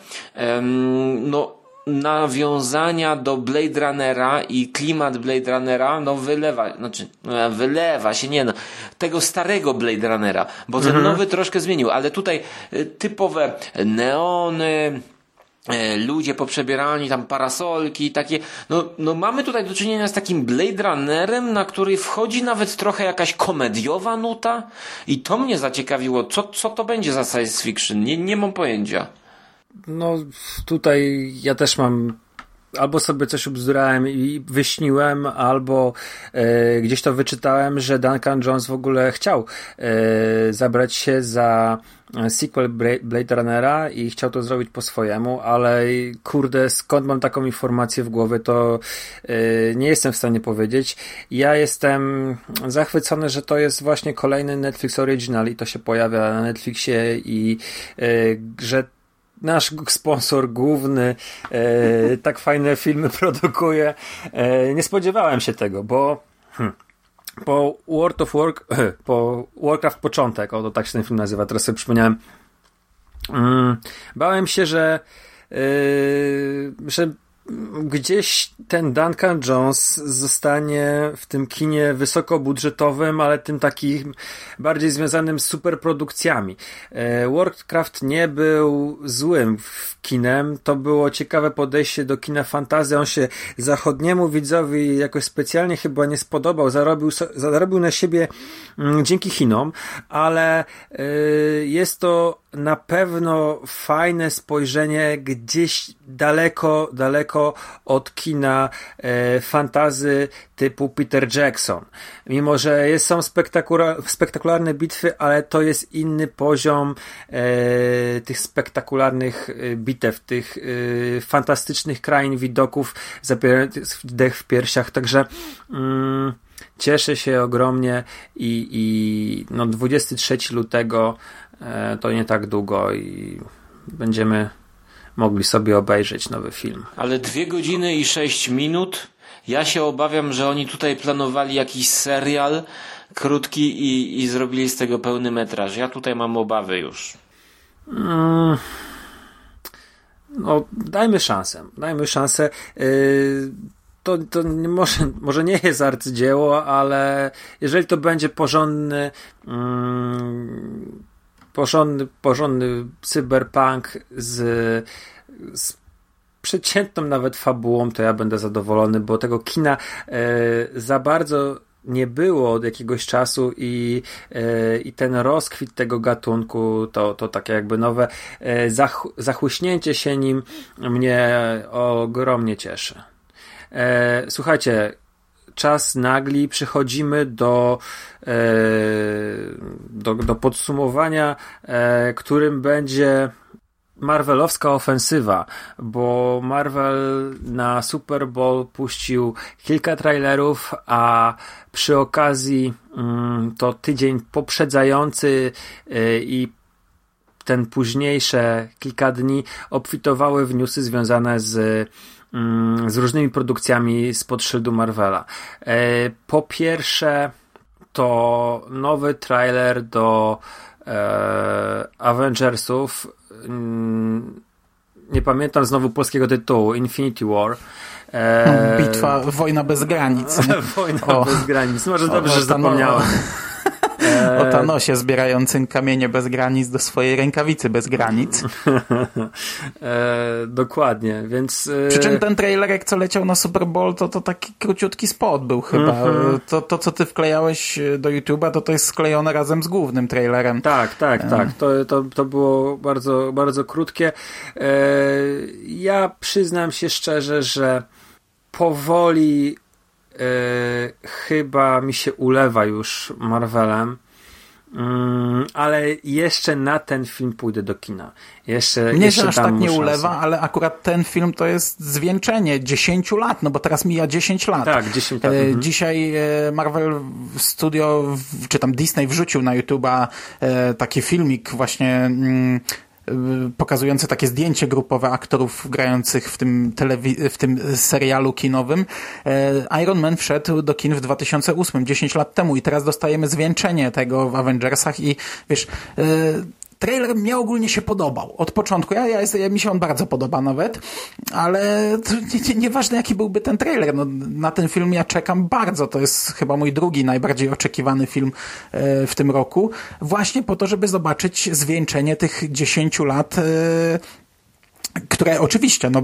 no, nawiązania do Blade Runnera i klimat Blade Runnera, no wylewa, znaczy, no, wylewa się, nie no, tego starego Blade Runnera, bo ten mhm. nowy troszkę zmienił, ale tutaj y, typowe neony, ludzie poprzebierani, tam parasolki, takie, no, no mamy tutaj do czynienia z takim Blade Runnerem, na który wchodzi nawet trochę jakaś komediowa nuta i to mnie zaciekawiło, co, co to będzie za science fiction, nie, nie mam pojęcia. No tutaj ja też mam albo sobie coś ubzdurałem i wyśniłem, albo e, gdzieś to wyczytałem, że Duncan Jones w ogóle chciał e, zabrać się za sequel Blade Runnera i chciał to zrobić po swojemu, ale kurde, skąd mam taką informację w głowie, to yy, nie jestem w stanie powiedzieć. Ja jestem zachwycony, że to jest właśnie kolejny Netflix Original i to się pojawia na Netflixie i yy, że nasz sponsor główny e, tak fajne filmy produkuje. E, nie spodziewałem się tego, bo hmm, po World of Warcraft, po Warcraft początek, o to tak się ten film nazywa, teraz sobie przypomniałem, mm, bałem się, że yy, że gdzieś ten Duncan Jones zostanie w tym kinie wysokobudżetowym, ale tym takim bardziej związanym z superprodukcjami. E, Warcraft nie był złym kinem, to było ciekawe podejście do kina fantazy. On się zachodniemu widzowi jakoś specjalnie chyba nie spodobał, zarobił, zarobił na siebie mm, dzięki Chinom, ale e, jest to na pewno fajne spojrzenie gdzieś daleko, daleko od kina e, fantazy typu Peter Jackson. Mimo, że jest, są spektakularne bitwy, ale to jest inny poziom e, tych spektakularnych e, bitew, tych e, fantastycznych krain, widoków, zapierających dech w piersiach. Także mm, cieszę się ogromnie i, i no 23 lutego to nie tak długo i będziemy mogli sobie obejrzeć nowy film. Ale dwie godziny i sześć minut. Ja się obawiam, że oni tutaj planowali jakiś serial krótki i, i zrobili z tego pełny metraż. Ja tutaj mam obawy już. Mm. No, dajmy szansę. Dajmy szansę. Yy, to, to może, może nie jest arcydzieło, ale jeżeli to będzie porządny, mm, porządny, porządny cyberpunk z, z przeciętną nawet fabułą, to ja będę zadowolony, bo tego kina e, za bardzo nie było od jakiegoś czasu i, e, i ten rozkwit tego gatunku, to, to takie jakby nowe e, zach, zachłyśnięcie się nim mnie ogromnie cieszy. Słuchajcie, czas nagli, przechodzimy do, e, do, do podsumowania, e, którym będzie Marvelowska ofensywa, bo Marvel na Super Bowl puścił kilka trailerów, a przy okazji mm, to tydzień poprzedzający y, i ten późniejsze kilka dni obfitowały w newsy związane z z różnymi produkcjami spod szyldu Marvela. E, po pierwsze, to nowy trailer do e, Avengersów Mm, nie pamiętam znowu polskiego tytułu, Infinity War. E... Bitwa, wojna bez granic. wojna o. bez granic. Może dobrze, o, że zapomniałem. O Thanosie zbierającym kamienie bez granic do swojej rękawicy bez granic. e, dokładnie, więc... E... Przy czym ten trailerek, co leciał na Super Bowl, to, to taki króciutki spot był chyba. -hmm. to, to, co ty wklejałeś do YouTube'a, to to jest sklejone razem z głównym trailerem. Tak, tak, e... tak. To, to, to było bardzo, bardzo krótkie. E, ja przyznam się szczerze, że powoli chyba mi się ulewa już Marvelem. Mm, ale jeszcze na ten film pójdę do kina. Jeszcze, Mnie jeszcze się aż tak nie ulewa, ale akurat ten film to jest zwieńczenie 10 lat, no bo teraz mija 10 lat. Tak, 10 lat. E, mhm. Dzisiaj e, Marvel Studio, czy tam Disney wrzucił na YouTube'a e, taki filmik właśnie mm, pokazujące takie zdjęcie grupowe aktorów grających w tym, telewi- w tym serialu kinowym. E, Iron Man wszedł do kin w 2008, 10 lat temu i teraz dostajemy zwieńczenie tego w Avengersach i wiesz, e, trailer mnie ogólnie się podobał. Od początku. Ja, ja, jest, ja mi się on bardzo podoba nawet, ale nie, nieważne jaki byłby ten trailer. No, na ten film ja czekam bardzo. To jest chyba mój drugi najbardziej oczekiwany film e, w tym roku. Właśnie po to, żeby zobaczyć zwieńczenie tych 10 lat e, które oczywiście no,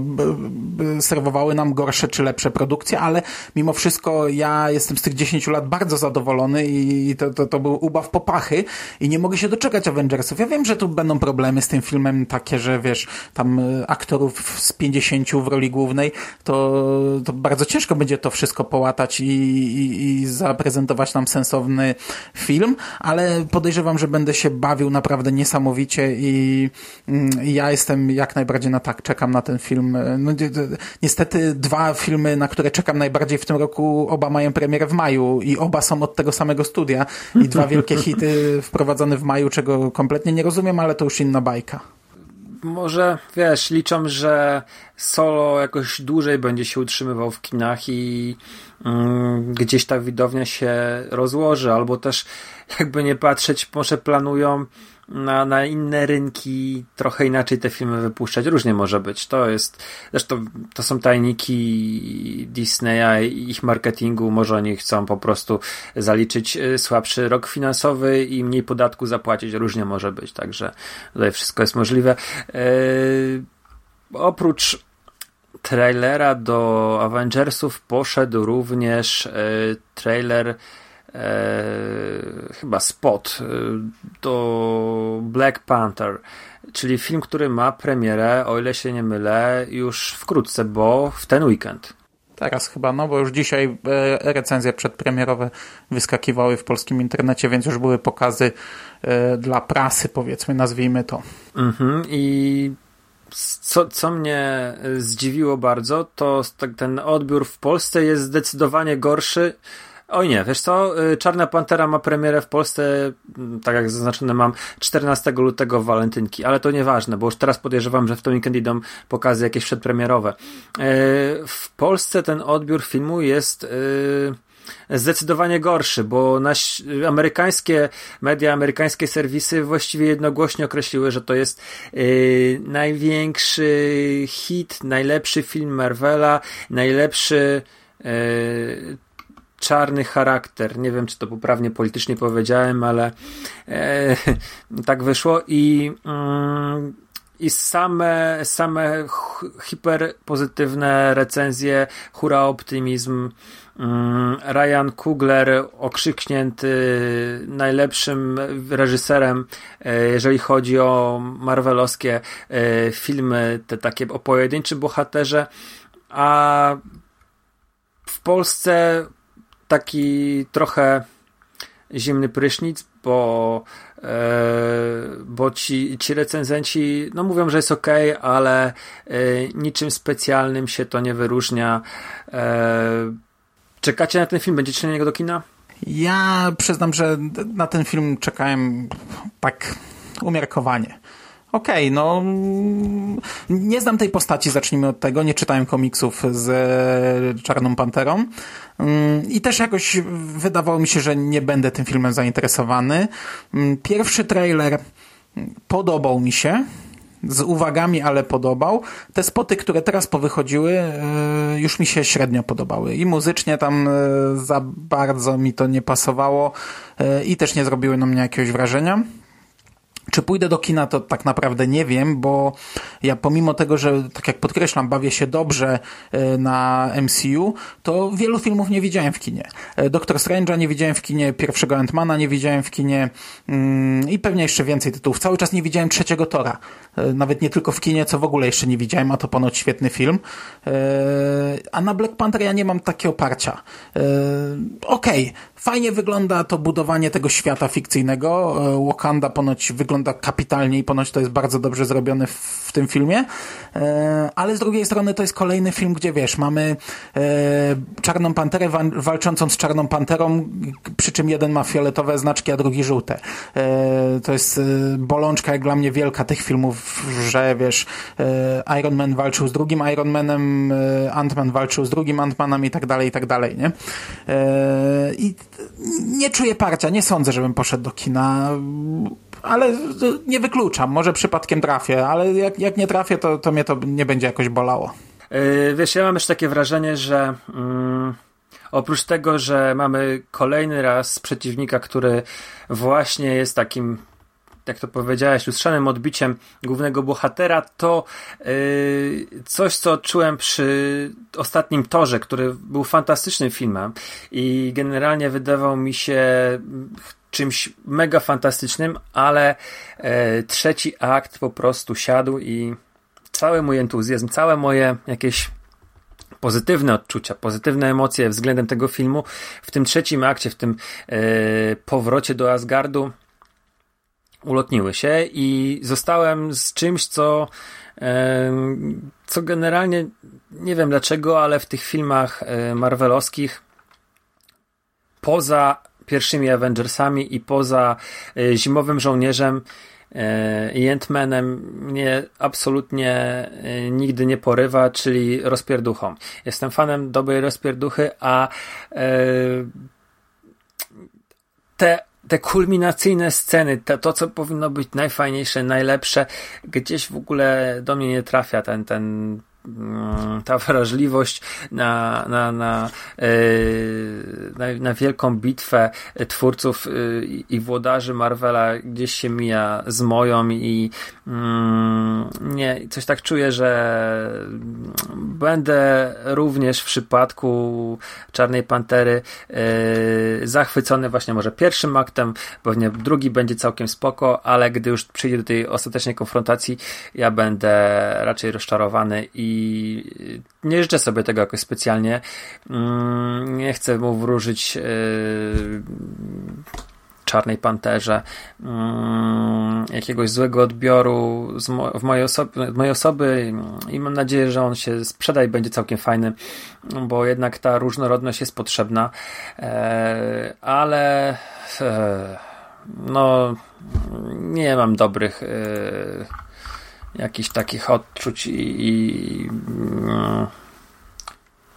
serwowały nam gorsze czy lepsze produkcje, ale mimo wszystko ja jestem z tych 10 lat bardzo zadowolony i to, to, to był ubaw popachy i nie mogę się doczekać Avengersów. Ja wiem, że tu będą problemy z tym filmem takie, że wiesz, tam e, aktorów z 50 w roli głównej, to, to bardzo ciężko będzie to wszystko połatać i, i, i zaprezentować nam sensowny film, ale podejrzewam, że będę się bawił naprawdę niesamowicie i, mm, i ja jestem jak najbardziej na no tak, czekam na ten film. E, no, niestety dwa filmy, na które czekam najbardziej w tym roku, oba mają premierę w maju i oba są od tego samego studia i dwa wielkie hity wprowadzone w maju, czego kompletnie nie rozumiem, ale to już inna bajka. Może, wiesz, liczą, że solo jakoś dłużej będzie się utrzymywał w kinach i mm, gdzieś ta widownia się rozłoży, albo też jakby nie patrzeć, może planują na, na inne rynki trochę inaczej te filmy wypuszczać. Różnie może być. To jest, zresztą to są tajniki Disneya i ich marketingu. Może oni chcą po prostu zaliczyć y, słabszy rok finansowy i mniej podatku zapłacić. Różnie może być. Także tutaj wszystko jest możliwe. Yy, oprócz trailera do Avengersów poszedł również yy, trailer chyba spot e, do Black Panther, czyli film, który ma premierę, o ile się nie mylę, już wkrótce, bo w ten weekend. Teraz chyba, no bo już dzisiaj e, recenzje przedpremierowe wyskakiwały w polskim internecie, więc już były pokazy e, dla prasy, powiedzmy, nazwijmy to. Mhm, I co, co mnie zdziwiło bardzo, to ten odbiór w Polsce jest zdecydowanie gorszy Oj nie, wiesz co, y, Czarna Pantera ma premierę w Polsce, mm, tak jak zaznaczone mam, 14 lutego w walentynki, ale to nieważne, bo już teraz podejrzewam, że w ten weekend idą pokazy jakieś przedpremierowe. Y, w Polsce ten odbiór filmu jest y, zdecydowanie gorszy, bo naś, amerykańskie media, amerykańskie serwisy właściwie jednogłośnie określiły, że to jest największy hit, najlepszy film Marvela, najlepszy czarny charakter. Nie wiem, czy to poprawnie politycznie powiedziałem, ale e, tak wyszło i mm, i same, same hiperpozytywne recenzje, hura optymizm, mm, Ryan Kugler okrzyknięty najlepszym reżyserem, e, jeżeli chodzi o marvelowskie e, filmy, te takie o pojedynczym bohaterze, a w Polsce taki trochę zimny prysznic, bo, e, bo ci, ci recenzenci no mówią, że jest ok, ale e, niczym specjalnym się to nie wyróżnia. E, czekacie na ten film? Będziecie na niego do kina? Ja przyznam, że na ten film czekałem tak umiarkowanie. Okej, okay, no nie znam tej postaci, zacznijmy od tego. Nie czytałem komiksów z Czarną Panterą. Mm, I też jakoś wydawało mi się, że nie będę tym filmem zainteresowany. Mm, pierwszy trailer podobał mi się. Z uwagami, ale podobał. Te spoty, które teraz powychodziły, e, już mi się średnio podobały. I muzycznie tam e, za bardzo mi to nie pasowało e, i też nie zrobiły na mnie jakiegoś wrażenia. Czy pójdę do kina, to tak naprawdę nie wiem, bo ja pomimo tego, że tak jak podkreślam, bawię się dobrze e, na MCU, to wielu filmów nie widziałem w kinie. E, Doktor Strange'a nie widziałem w kinie, pierwszego Ant-Mana nie widziałem w kinie mm, i pewnie jeszcze więcej tytułów. Cały czas nie widziałem trzeciego Tora. E, nawet nie tylko w kinie, co w ogóle jeszcze nie widziałem, a to ponoć świetny film. A na Black Panther ja nie mam takiego oparcia. Okej, okay, fajnie wygląda to budowanie tego świata fikcyjnego. Wakanda ponoć wygląda kapitalnie i ponoć to jest bardzo dobrze zrobione w, tym filmie, e, ale z drugiej strony to jest kolejny film, gdzie wiesz, mamy e, Czarną Panterę wa walczącą z Czarną Panterą, przy czym jeden ma fioletowe znaczki, a drugi żółte. E, to jest bolączka jak dla mnie wielka tych filmów, że wiesz, Iron Man walczył z drugim Iron Manem, Ant-Man walczył z drugim Ant-Manem i tak dalej, i tak dalej, nie? I nie czuję parcia, nie sądzę, żebym poszedł do kina ale nie wykluczam, może przypadkiem trafię, ale jak, jak nie trafię, to, to mnie to nie będzie jakoś bolało. Wiesz, ja mam już takie wrażenie, że yy, oprócz tego, że mamy kolejny raz przeciwnika, który właśnie jest takim jak to powiedziałeś, lustrzanym odbiciem głównego bohatera, to yy, coś, co czułem przy ostatnim torze, który był fantastycznym filmem i generalnie wydawał mi się czymś mega fantastycznym, ale e, trzeci akt po prostu siadł i cały mój entuzjazm, całe moje jakieś pozytywne odczucia, pozytywne emocje względem tego filmu w tym trzecim akcie, w tym e, powrocie do Asgardu ulotniły się i zostałem z czymś, co co generalnie nie wiem dlaczego, ale w tych filmach e, marvelowskich poza pierwszymi Avengersami i poza e, Zimowym Żołnierzem e, i Ant-Manem mnie absolutnie nigdy nie porywa, czyli rozpierduchą. Jestem fanem dobrej rozpierduchy, a te te kulminacyjne sceny, to, to, co powinno być najfajniejsze, najlepsze, gdzieś w ogóle do mnie nie trafia ten, ten ta wrażliwość na, na, na, e, na, na wielką bitwę twórców e, i włodarzy Marvela gdzieś się mija z moją i mm, nie, coś tak czuję, że będę również w przypadku Czarnej Pantery e, zachwycony właśnie może pierwszym aktem, pewnie drugi będzie całkiem spoko, ale gdy już przyjdzie do tej ostatecznej konfrontacji, ja będę raczej rozczarowany i nie życzę sobie tego jakoś specjalnie. Mm, nie chcę mu wróżyć e, Czarnej Panterze mm, jakiegoś złego odbioru w mojej, osoby, mojej osoby i mam nadzieję, że on się sprzeda i będzie całkiem fajny, bo jednak ta różnorodność jest potrzebna, e, ale e, no nie mam dobrych jakichś takich odczuć i, i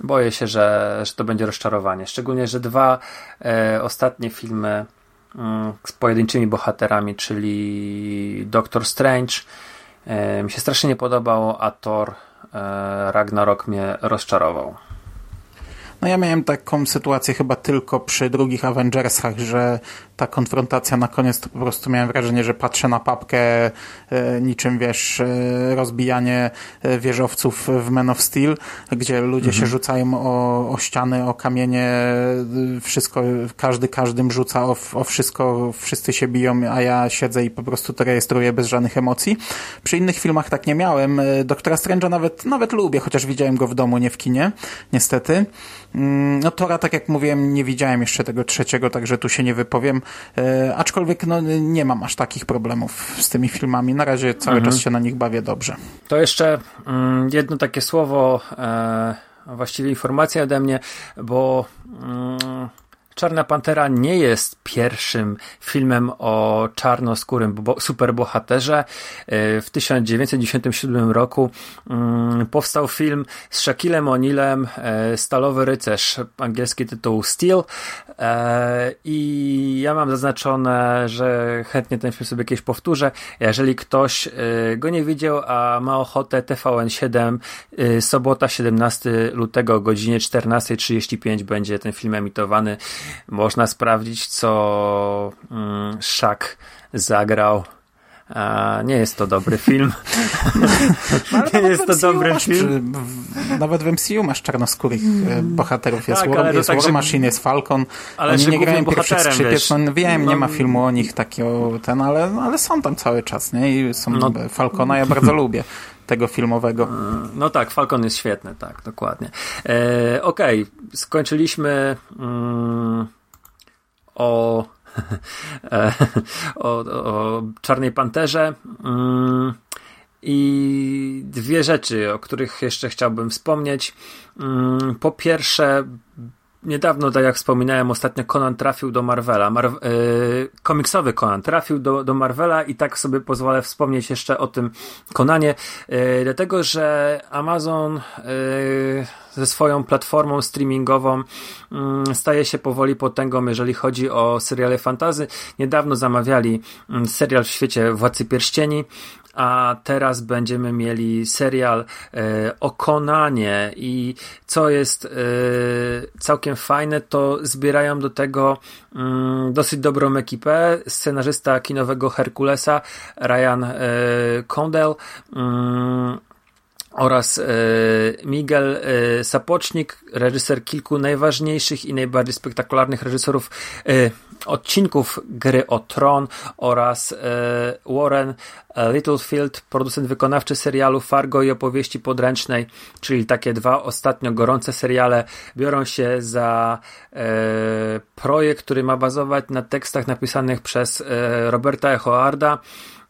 boję się, że, że to będzie rozczarowanie. Szczególnie, że dwa e, ostatnie filmy mm, z pojedynczymi bohaterami, czyli Doctor Strange e, mi się strasznie nie podobał, a Thor e, Ragnarok mnie rozczarował. No ja miałem taką sytuację chyba tylko przy drugich Avengersach, że ta konfrontacja na koniec to po prostu miałem wrażenie, że patrzę na papkę e, niczym wiesz, e, rozbijanie e, wieżowców w Men of Steel, gdzie ludzie mhm. się rzucają o, o ściany, o kamienie, wszystko, każdy każdym rzuca o, o wszystko, wszyscy się biją, a ja siedzę i po prostu to rejestruję bez żadnych emocji. Przy innych filmach tak nie miałem. Doktora Strange'a nawet, nawet lubię, chociaż widziałem go w domu, nie w kinie, niestety. Mm, no Tora, tak jak mówiłem, nie widziałem jeszcze tego trzeciego, także tu się nie wypowiem. E, aczkolwiek no, nie mam aż takich problemów z tymi filmami. Na razie cały mhm. czas się na nich bawię dobrze. To jeszcze mm, jedno takie słowo, e, właściwie informacja ode mnie, bo mm, Czarna Pantera nie jest pierwszym filmem o czarnoskórym superbohaterze. E, w 1997 roku mm, powstał film z Shaquillem O'Nealem, e, Stalowy Rycerz, angielski tytuł Steel. E, I ja mam zaznaczone, że chętnie ten film sobie kiedyś powtórzę. Jeżeli ktoś go nie widział, a ma ochotę, TVN7, sobota 17 lutego o godzinie 14.35 będzie ten film emitowany można sprawdzić, co mm, Shaq zagrał. A nie jest to dobry film. No, nie jest to dobry film. nawet w MCU masz czarnoskórych mm. bohaterów. Jest, tak, War, jest tak, War Machine, jest Falcon. Ale Oni nie grają pierwszych skrzypiec. No, wiem, no, nie ma filmu o nich takiego, ten, ale, ale są tam cały czas. Nie? I są no, Falcona, ja bardzo lubię tego filmowego. No tak, Falcon jest świetny, tak, dokładnie. E, Okej, okay, skończyliśmy mm, o, e, o, o Czarnej Panterze. Mm, I dwie rzeczy, o których jeszcze chciałbym wspomnieć. Mm, po pierwsze, niedawno, tak jak wspominałem ostatnio, Conan trafił do Marvela. Mar yy, komiksowy Conan trafił do, do Marvela i tak sobie pozwolę wspomnieć jeszcze o tym Conanie, yy, dlatego że Amazon yy, ze swoją platformą streamingową mm, staje się powoli potęgą, jeżeli chodzi o seriale fantazy. Niedawno zamawiali mm, serial w świecie Władcy Pierścieni, a teraz będziemy mieli serial e, o Konanie i co jest e, całkiem fajne, to zbierają do tego mm, dosyć dobrą ekipę. Scenarzysta kinowego Herkulesa Ryan e, Condell mm, oraz e, Miguel e, Sapocznik, reżyser kilku najważniejszych i najbardziej spektakularnych reżyserów e, odcinków Gry o Tron oraz Warren Littlefield, producent wykonawczy serialu Fargo i opowieści podręcznej, czyli takie dwa ostatnio gorące seriale, biorą się za projekt, który ma bazować na tekstach napisanych przez Roberta Echoarda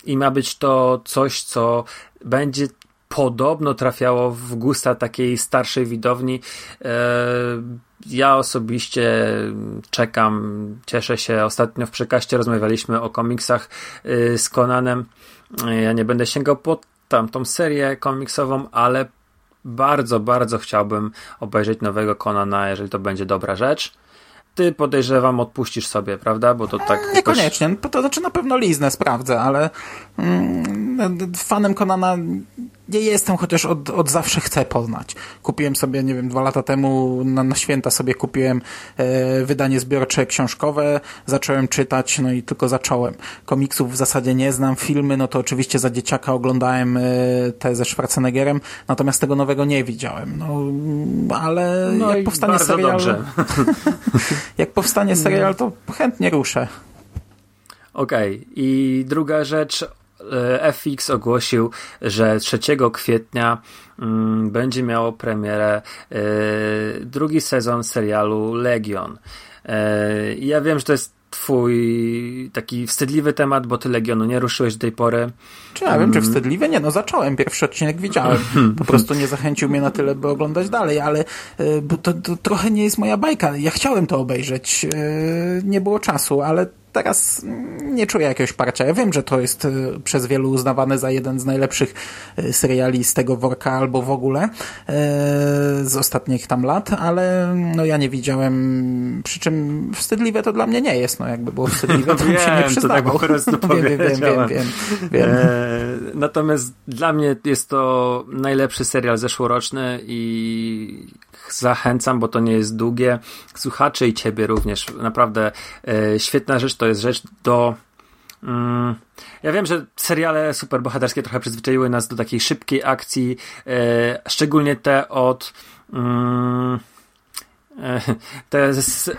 i ma być to coś, co będzie podobno trafiało w gusta takiej starszej widowni. E, ja osobiście czekam, cieszę się. Ostatnio w przekaście rozmawialiśmy o komiksach e, z Conanem. E, ja nie będę sięgał po tamtą serię komiksową, ale bardzo, bardzo chciałbym obejrzeć nowego Conana, jeżeli to będzie dobra rzecz ty podejrzewam odpuścisz sobie, prawda? Bo to tak. Niekoniecznie. Jakoś... To znaczy na pewno liznę sprawdzę, ale mm, fanem Konana nie jestem, chociaż od, od zawsze chcę poznać. Kupiłem sobie, nie wiem, dwa lata temu na, na święta sobie kupiłem e, wydanie zbiorcze książkowe, zacząłem czytać, no i tylko zacząłem. Komiksów w zasadzie nie znam, filmy, no to oczywiście za dzieciaka oglądałem e, te ze Schwarzeneggerem, natomiast tego nowego nie widziałem. No, ale no jak powstanie serial... jak powstanie serial, to chętnie ruszę. Okej, okay. i druga rzecz, FX ogłosił, że 3 kwietnia mm, będzie miało premierę e, drugi sezon serialu Legion. E, ja wiem, że to jest twój taki wstydliwy temat, bo ty Legionu nie ruszyłeś do tej pory. Czy ja wiem, czy mm. wstydliwy? Nie, no zacząłem, pierwszy odcinek widziałem. Po prostu nie zachęcił mnie na tyle, by oglądać dalej, ale to, to trochę nie jest moja bajka. Ja chciałem to obejrzeć, nie było czasu, ale teraz nie czuję jakiegoś parcia. Ja wiem, że to jest e, przez wielu uznawany za jeden z najlepszych e, seriali z tego worka albo w ogóle z ostatnich tam lat, ale no ja nie widziałem, przy czym wstydliwe to dla mnie nie jest, no jakby było wstydliwe, to bym się nie przyznawał. To tak po wiem, wiem, wiem, wiem, wiem. natomiast dla mnie jest to najlepszy serial zeszłoroczny i zachęcam, bo to nie jest długie. Słuchaczy i ciebie również. Naprawdę e, świetna rzecz, to jest rzecz do. Mm, ja wiem, że seriale superbohaterskie trochę przyzwyczaiły nas do takiej szybkiej akcji, e, szczególnie te od. Mm, te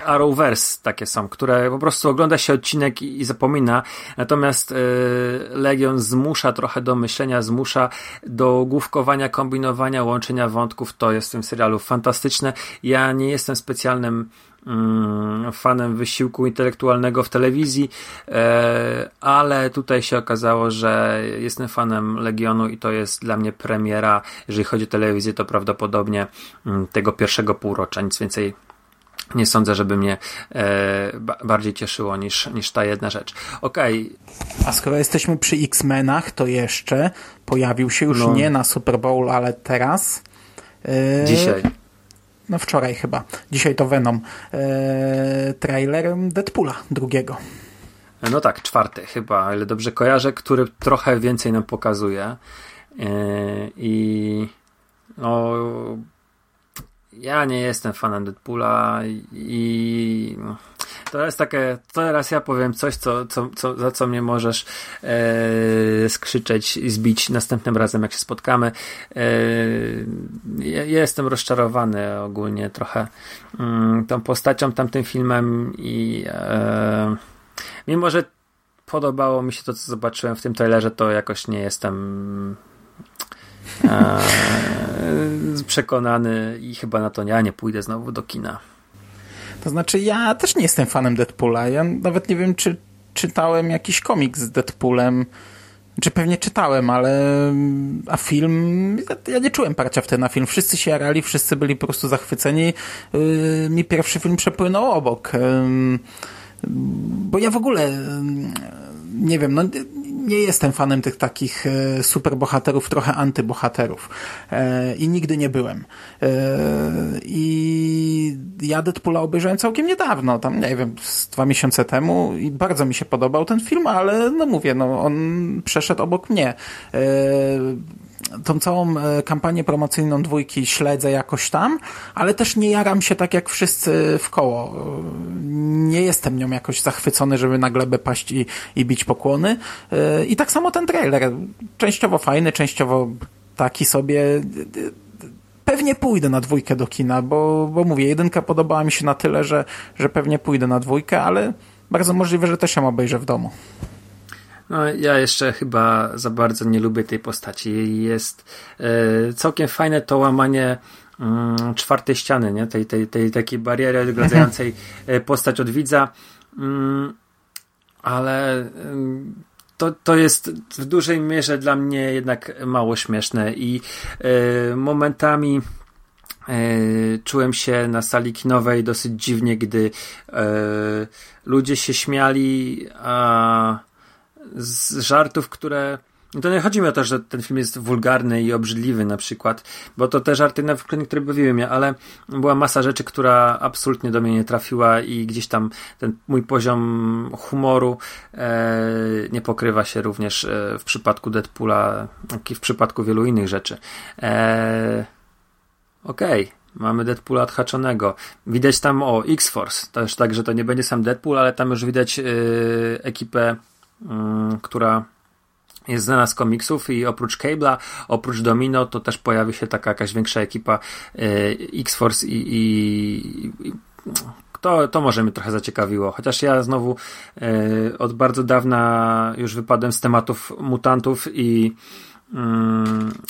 Arrowverse takie są, które po prostu ogląda się odcinek i, i zapomina. Natomiast y, Legion zmusza trochę do myślenia, zmusza do główkowania, kombinowania, łączenia wątków. To jest w tym serialu fantastyczne. Ja nie jestem specjalnym fanem wysiłku intelektualnego w telewizji, e, ale tutaj się okazało, że jestem fanem Legionu i to jest dla mnie premiera. Jeżeli chodzi o telewizję, to prawdopodobnie mm, tego pierwszego półrocza, nic więcej nie sądzę, żeby mnie e, bardziej cieszyło niż, niż ta jedna rzecz. Okej. Okay. A skoro jesteśmy przy X-Menach, to jeszcze pojawił się już no. nie na Super Bowl, ale teraz. E, Dzisiaj no wczoraj chyba, dzisiaj to Venom, e, trailer Deadpoola drugiego. No tak, czwarty chyba, ale dobrze kojarzę, który trochę więcej nam pokazuje. E, I no, ja nie jestem fanem Deadpoola i to jest takie, teraz ja powiem coś, co, co, co, za co mnie możesz e, skrzyczeć i zbić następnym razem, jak się spotkamy. E, ja, jestem rozczarowany ogólnie trochę mm, tą postacią, tamtym filmem i e, mimo, że podobało mi się to, co zobaczyłem w tym trailerze, to jakoś nie jestem przekonany i chyba na to ja nie pójdę znowu do kina. To znaczy, ja też nie jestem fanem Deadpoola. Ja nawet nie wiem, czy czytałem jakiś komiks z Deadpoolem. Czy pewnie czytałem, ale a film, ja nie czułem parcia wtedy na film. Wszyscy się jarali, wszyscy byli po prostu zachwyceni. Yy, mi pierwszy film przepłynął obok. Yy, bo ja w ogóle yy, nie wiem, no nie jestem fanem tych takich e, superbohaterów, trochę antybohaterów. E, I nigdy nie byłem. E, I ja Deadpoola obejrzałem całkiem niedawno, tam nie wiem, dwa miesiące temu i bardzo mi się podobał ten film, ale no mówię, no on przeszedł obok mnie tą całą e, kampanię promocyjną dwójki śledzę jakoś tam, ale też nie jaram się tak jak wszyscy w koło. Nie jestem nią jakoś zachwycony, żeby na glebę paść i, i bić pokłony. E, I tak samo ten trailer. Częściowo fajny, częściowo taki sobie pewnie pójdę na dwójkę do kina, bo, bo mówię, jedynka podobała mi się na tyle, że, że pewnie pójdę na dwójkę, ale bardzo możliwe, że też ją obejrzę w domu. No, ja jeszcze chyba za bardzo nie lubię tej postaci. Jest e, całkiem fajne to łamanie mm, czwartej ściany, nie? Tej, tej, tej takiej bariery odgradzającej e, postać od widza. Mm, ale to, to jest w dużej mierze dla mnie jednak mało śmieszne i e, momentami czułem się na sali kinowej dosyć dziwnie, gdy ludzie się śmiali, a z żartów, które. No to nie chodzi mi o to, że ten film jest wulgarny i obrzydliwy na przykład, bo to te żarty na przykład niektóre bawiły mnie, ale była masa rzeczy, która absolutnie do mnie nie trafiła i gdzieś tam ten mój poziom humoru e, nie pokrywa się również e, w przypadku Deadpoola, jak i w przypadku wielu innych rzeczy. E, Okej. Okay. Mamy Deadpoola odhaczonego. Widać tam o X-Force. Już tak, że to nie będzie sam Deadpool, ale tam już widać yy, ekipę która jest znana z komiksów i oprócz Cable'a, oprócz Domino, to też pojawi się taka jakaś większa ekipa y, X-Force i, i, i to, to może mnie trochę zaciekawiło. Chociaż ja znowu y, od bardzo dawna już wypadłem z tematów mutantów i,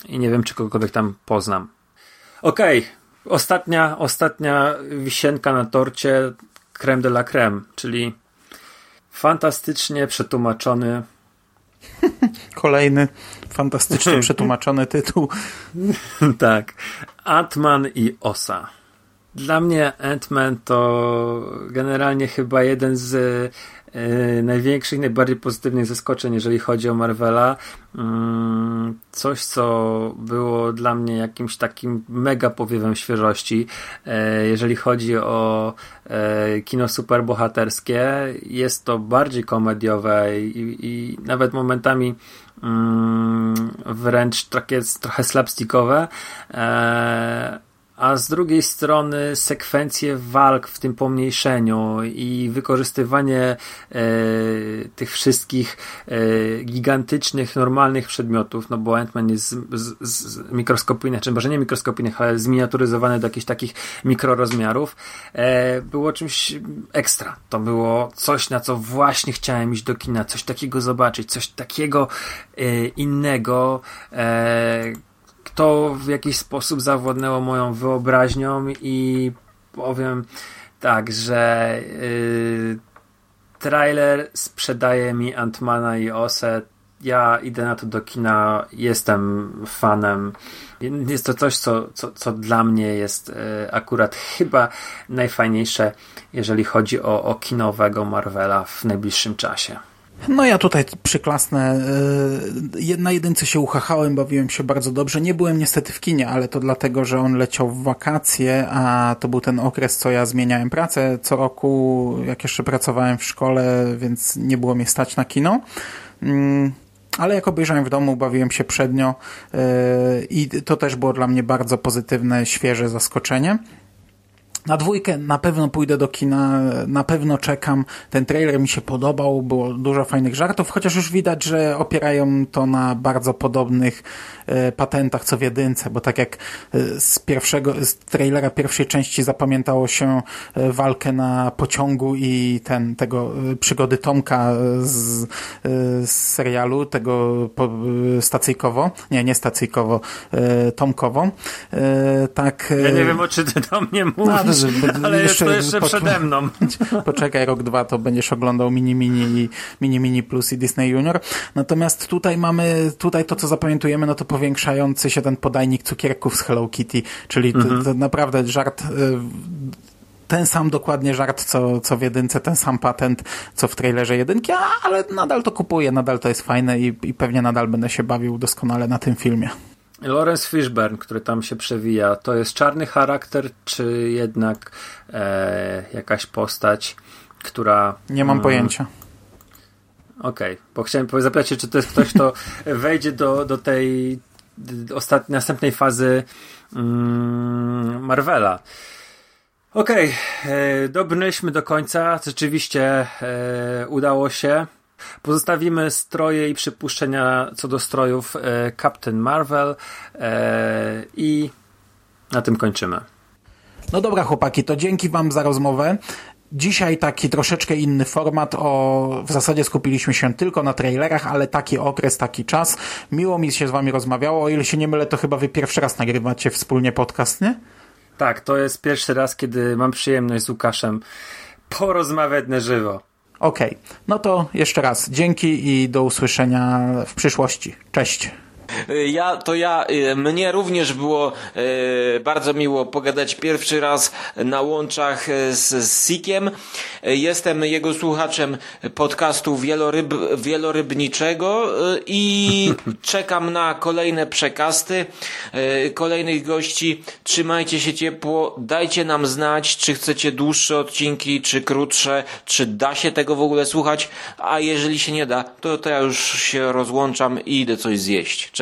i nie wiem, czy kogokolwiek tam poznam. Okej, okay. ostatnia, ostatnia wisienka na torcie creme de la creme, czyli fantastycznie przetłumaczony. Kolejny fantastycznie przetłumaczony tytuł. tak. Atman i Osa. dla mnie Ant-Man to generalnie chyba jeden z e, największych, najbardziej pozytywnych zaskoczeń, jeżeli chodzi o Marvela. Mm, coś, co było dla mnie jakimś takim mega powiewem świeżości, e, jeżeli chodzi o e, kino superbohaterskie. Jest to bardziej komediowe i, i nawet momentami mm, wręcz takie, trochę slapstickowe a z drugiej strony sekwencje walk w tym pomniejszeniu i wykorzystywanie e, tych wszystkich e, gigantycznych, normalnych przedmiotów, no bo Ant-Man jest z, z, z mikroskopijnych, czy może nie mikroskopijnych, ale zminiaturyzowany do jakichś takich mikrorozmiarów, e, było czymś ekstra. To było coś, na co właśnie chciałem iść do kina, coś takiego zobaczyć, coś takiego e, innego, e, to w jakiś sposób zawładnęło moją wyobraźnią i powiem tak, że yy, trailer sprzedaje mi Antmana i Ose. Ja idę na to do kina, jestem fanem. Jest to coś, co, co, co dla mnie jest yy, akurat chyba najfajniejsze, jeżeli chodzi o, o kinowego Marvela w najbliższym czasie. No ja tutaj przyklasnę. E, na jedynce się uchachałem, bawiłem się bardzo dobrze. Nie byłem niestety w kinie, ale to dlatego, że on leciał w wakacje, a to był ten okres, co ja zmieniałem pracę co roku, jak jeszcze pracowałem w szkole, więc nie było mnie stać na kino. Mm, ale jak obejrzałem w domu, bawiłem się przednio e, i to też było dla mnie bardzo pozytywne, świeże zaskoczenie. Na dwójkę na pewno pójdę do kina, na pewno czekam. Ten trailer mi się podobał, było dużo fajnych żartów, chociaż już widać, że opierają to na bardzo podobnych e, patentach co w jedynce, bo tak jak e, z pierwszego, z trailera pierwszej części zapamiętało się e, walkę na pociągu i ten, tego przygody Tomka z, z serialu, tego stacyjkowo, nie, nie stacyjkowo, Tomkowo, tak. Ja nie wiem, o czy ty do mnie mówisz. No, ale jeszcze, to jeszcze przede mną. Poczekaj, rok, dwa to będziesz oglądał Mini Mini i Mini Mini Plus i Disney Junior. Natomiast tutaj mamy, tutaj to co zapamiętujemy, no to powiększający się ten podajnik cukierków z Hello Kitty, czyli mhm. to, to naprawdę żart y, ten sam dokładnie żart, co, co w jedynce, ten sam patent, co w trailerze jedynki, ale nadal to kupuję, nadal to jest fajne i, i pewnie nadal będę się bawił doskonale na tym filmie. Lawrence Fishburne, który tam się przewija, to jest czarny charakter, czy jednak e, jakaś postać, która. Nie mam mm, pojęcia. Okej, okay, bo chciałem zapytać się, czy to jest ktoś, kto wejdzie do, do tej ostatniej, następnej fazy mm, Marvela. Okej, okay, e, dobrnęliśmy do końca. Rzeczywiście e, udało się. Pozostawimy stroje i przypuszczenia co do strojów e, Captain Marvel e, i na tym kończymy. No dobra, chłopaki, to dzięki Wam za rozmowę. Dzisiaj taki troszeczkę inny format. O, w zasadzie skupiliśmy się tylko na trailerach, ale taki okres, taki czas. Miło mi się z Wami rozmawiało. O ile się nie mylę, to chyba Wy pierwszy raz nagrywacie wspólnie podcast, nie? Tak, to jest pierwszy raz, kiedy mam przyjemność z Łukaszem porozmawiać na żywo. Okej, okay. no to jeszcze raz dzięki i do usłyszenia w przyszłości. Cześć. Ja, to ja, y, mnie również było y, bardzo miło pogadać pierwszy raz na łączach y, z, z Sikiem. Jestem jego słuchaczem podcastu wieloryb, wielorybniczego i czekam na kolejne przekasty, kolejnych gości. Trzymajcie się ciepło, dajcie nam znać, czy chcecie dłuższe odcinki, czy krótsze, czy da się tego w ogóle słuchać, a jeżeli się nie da, to, to ja już się rozłączam i idę coś zjeść. Cześć.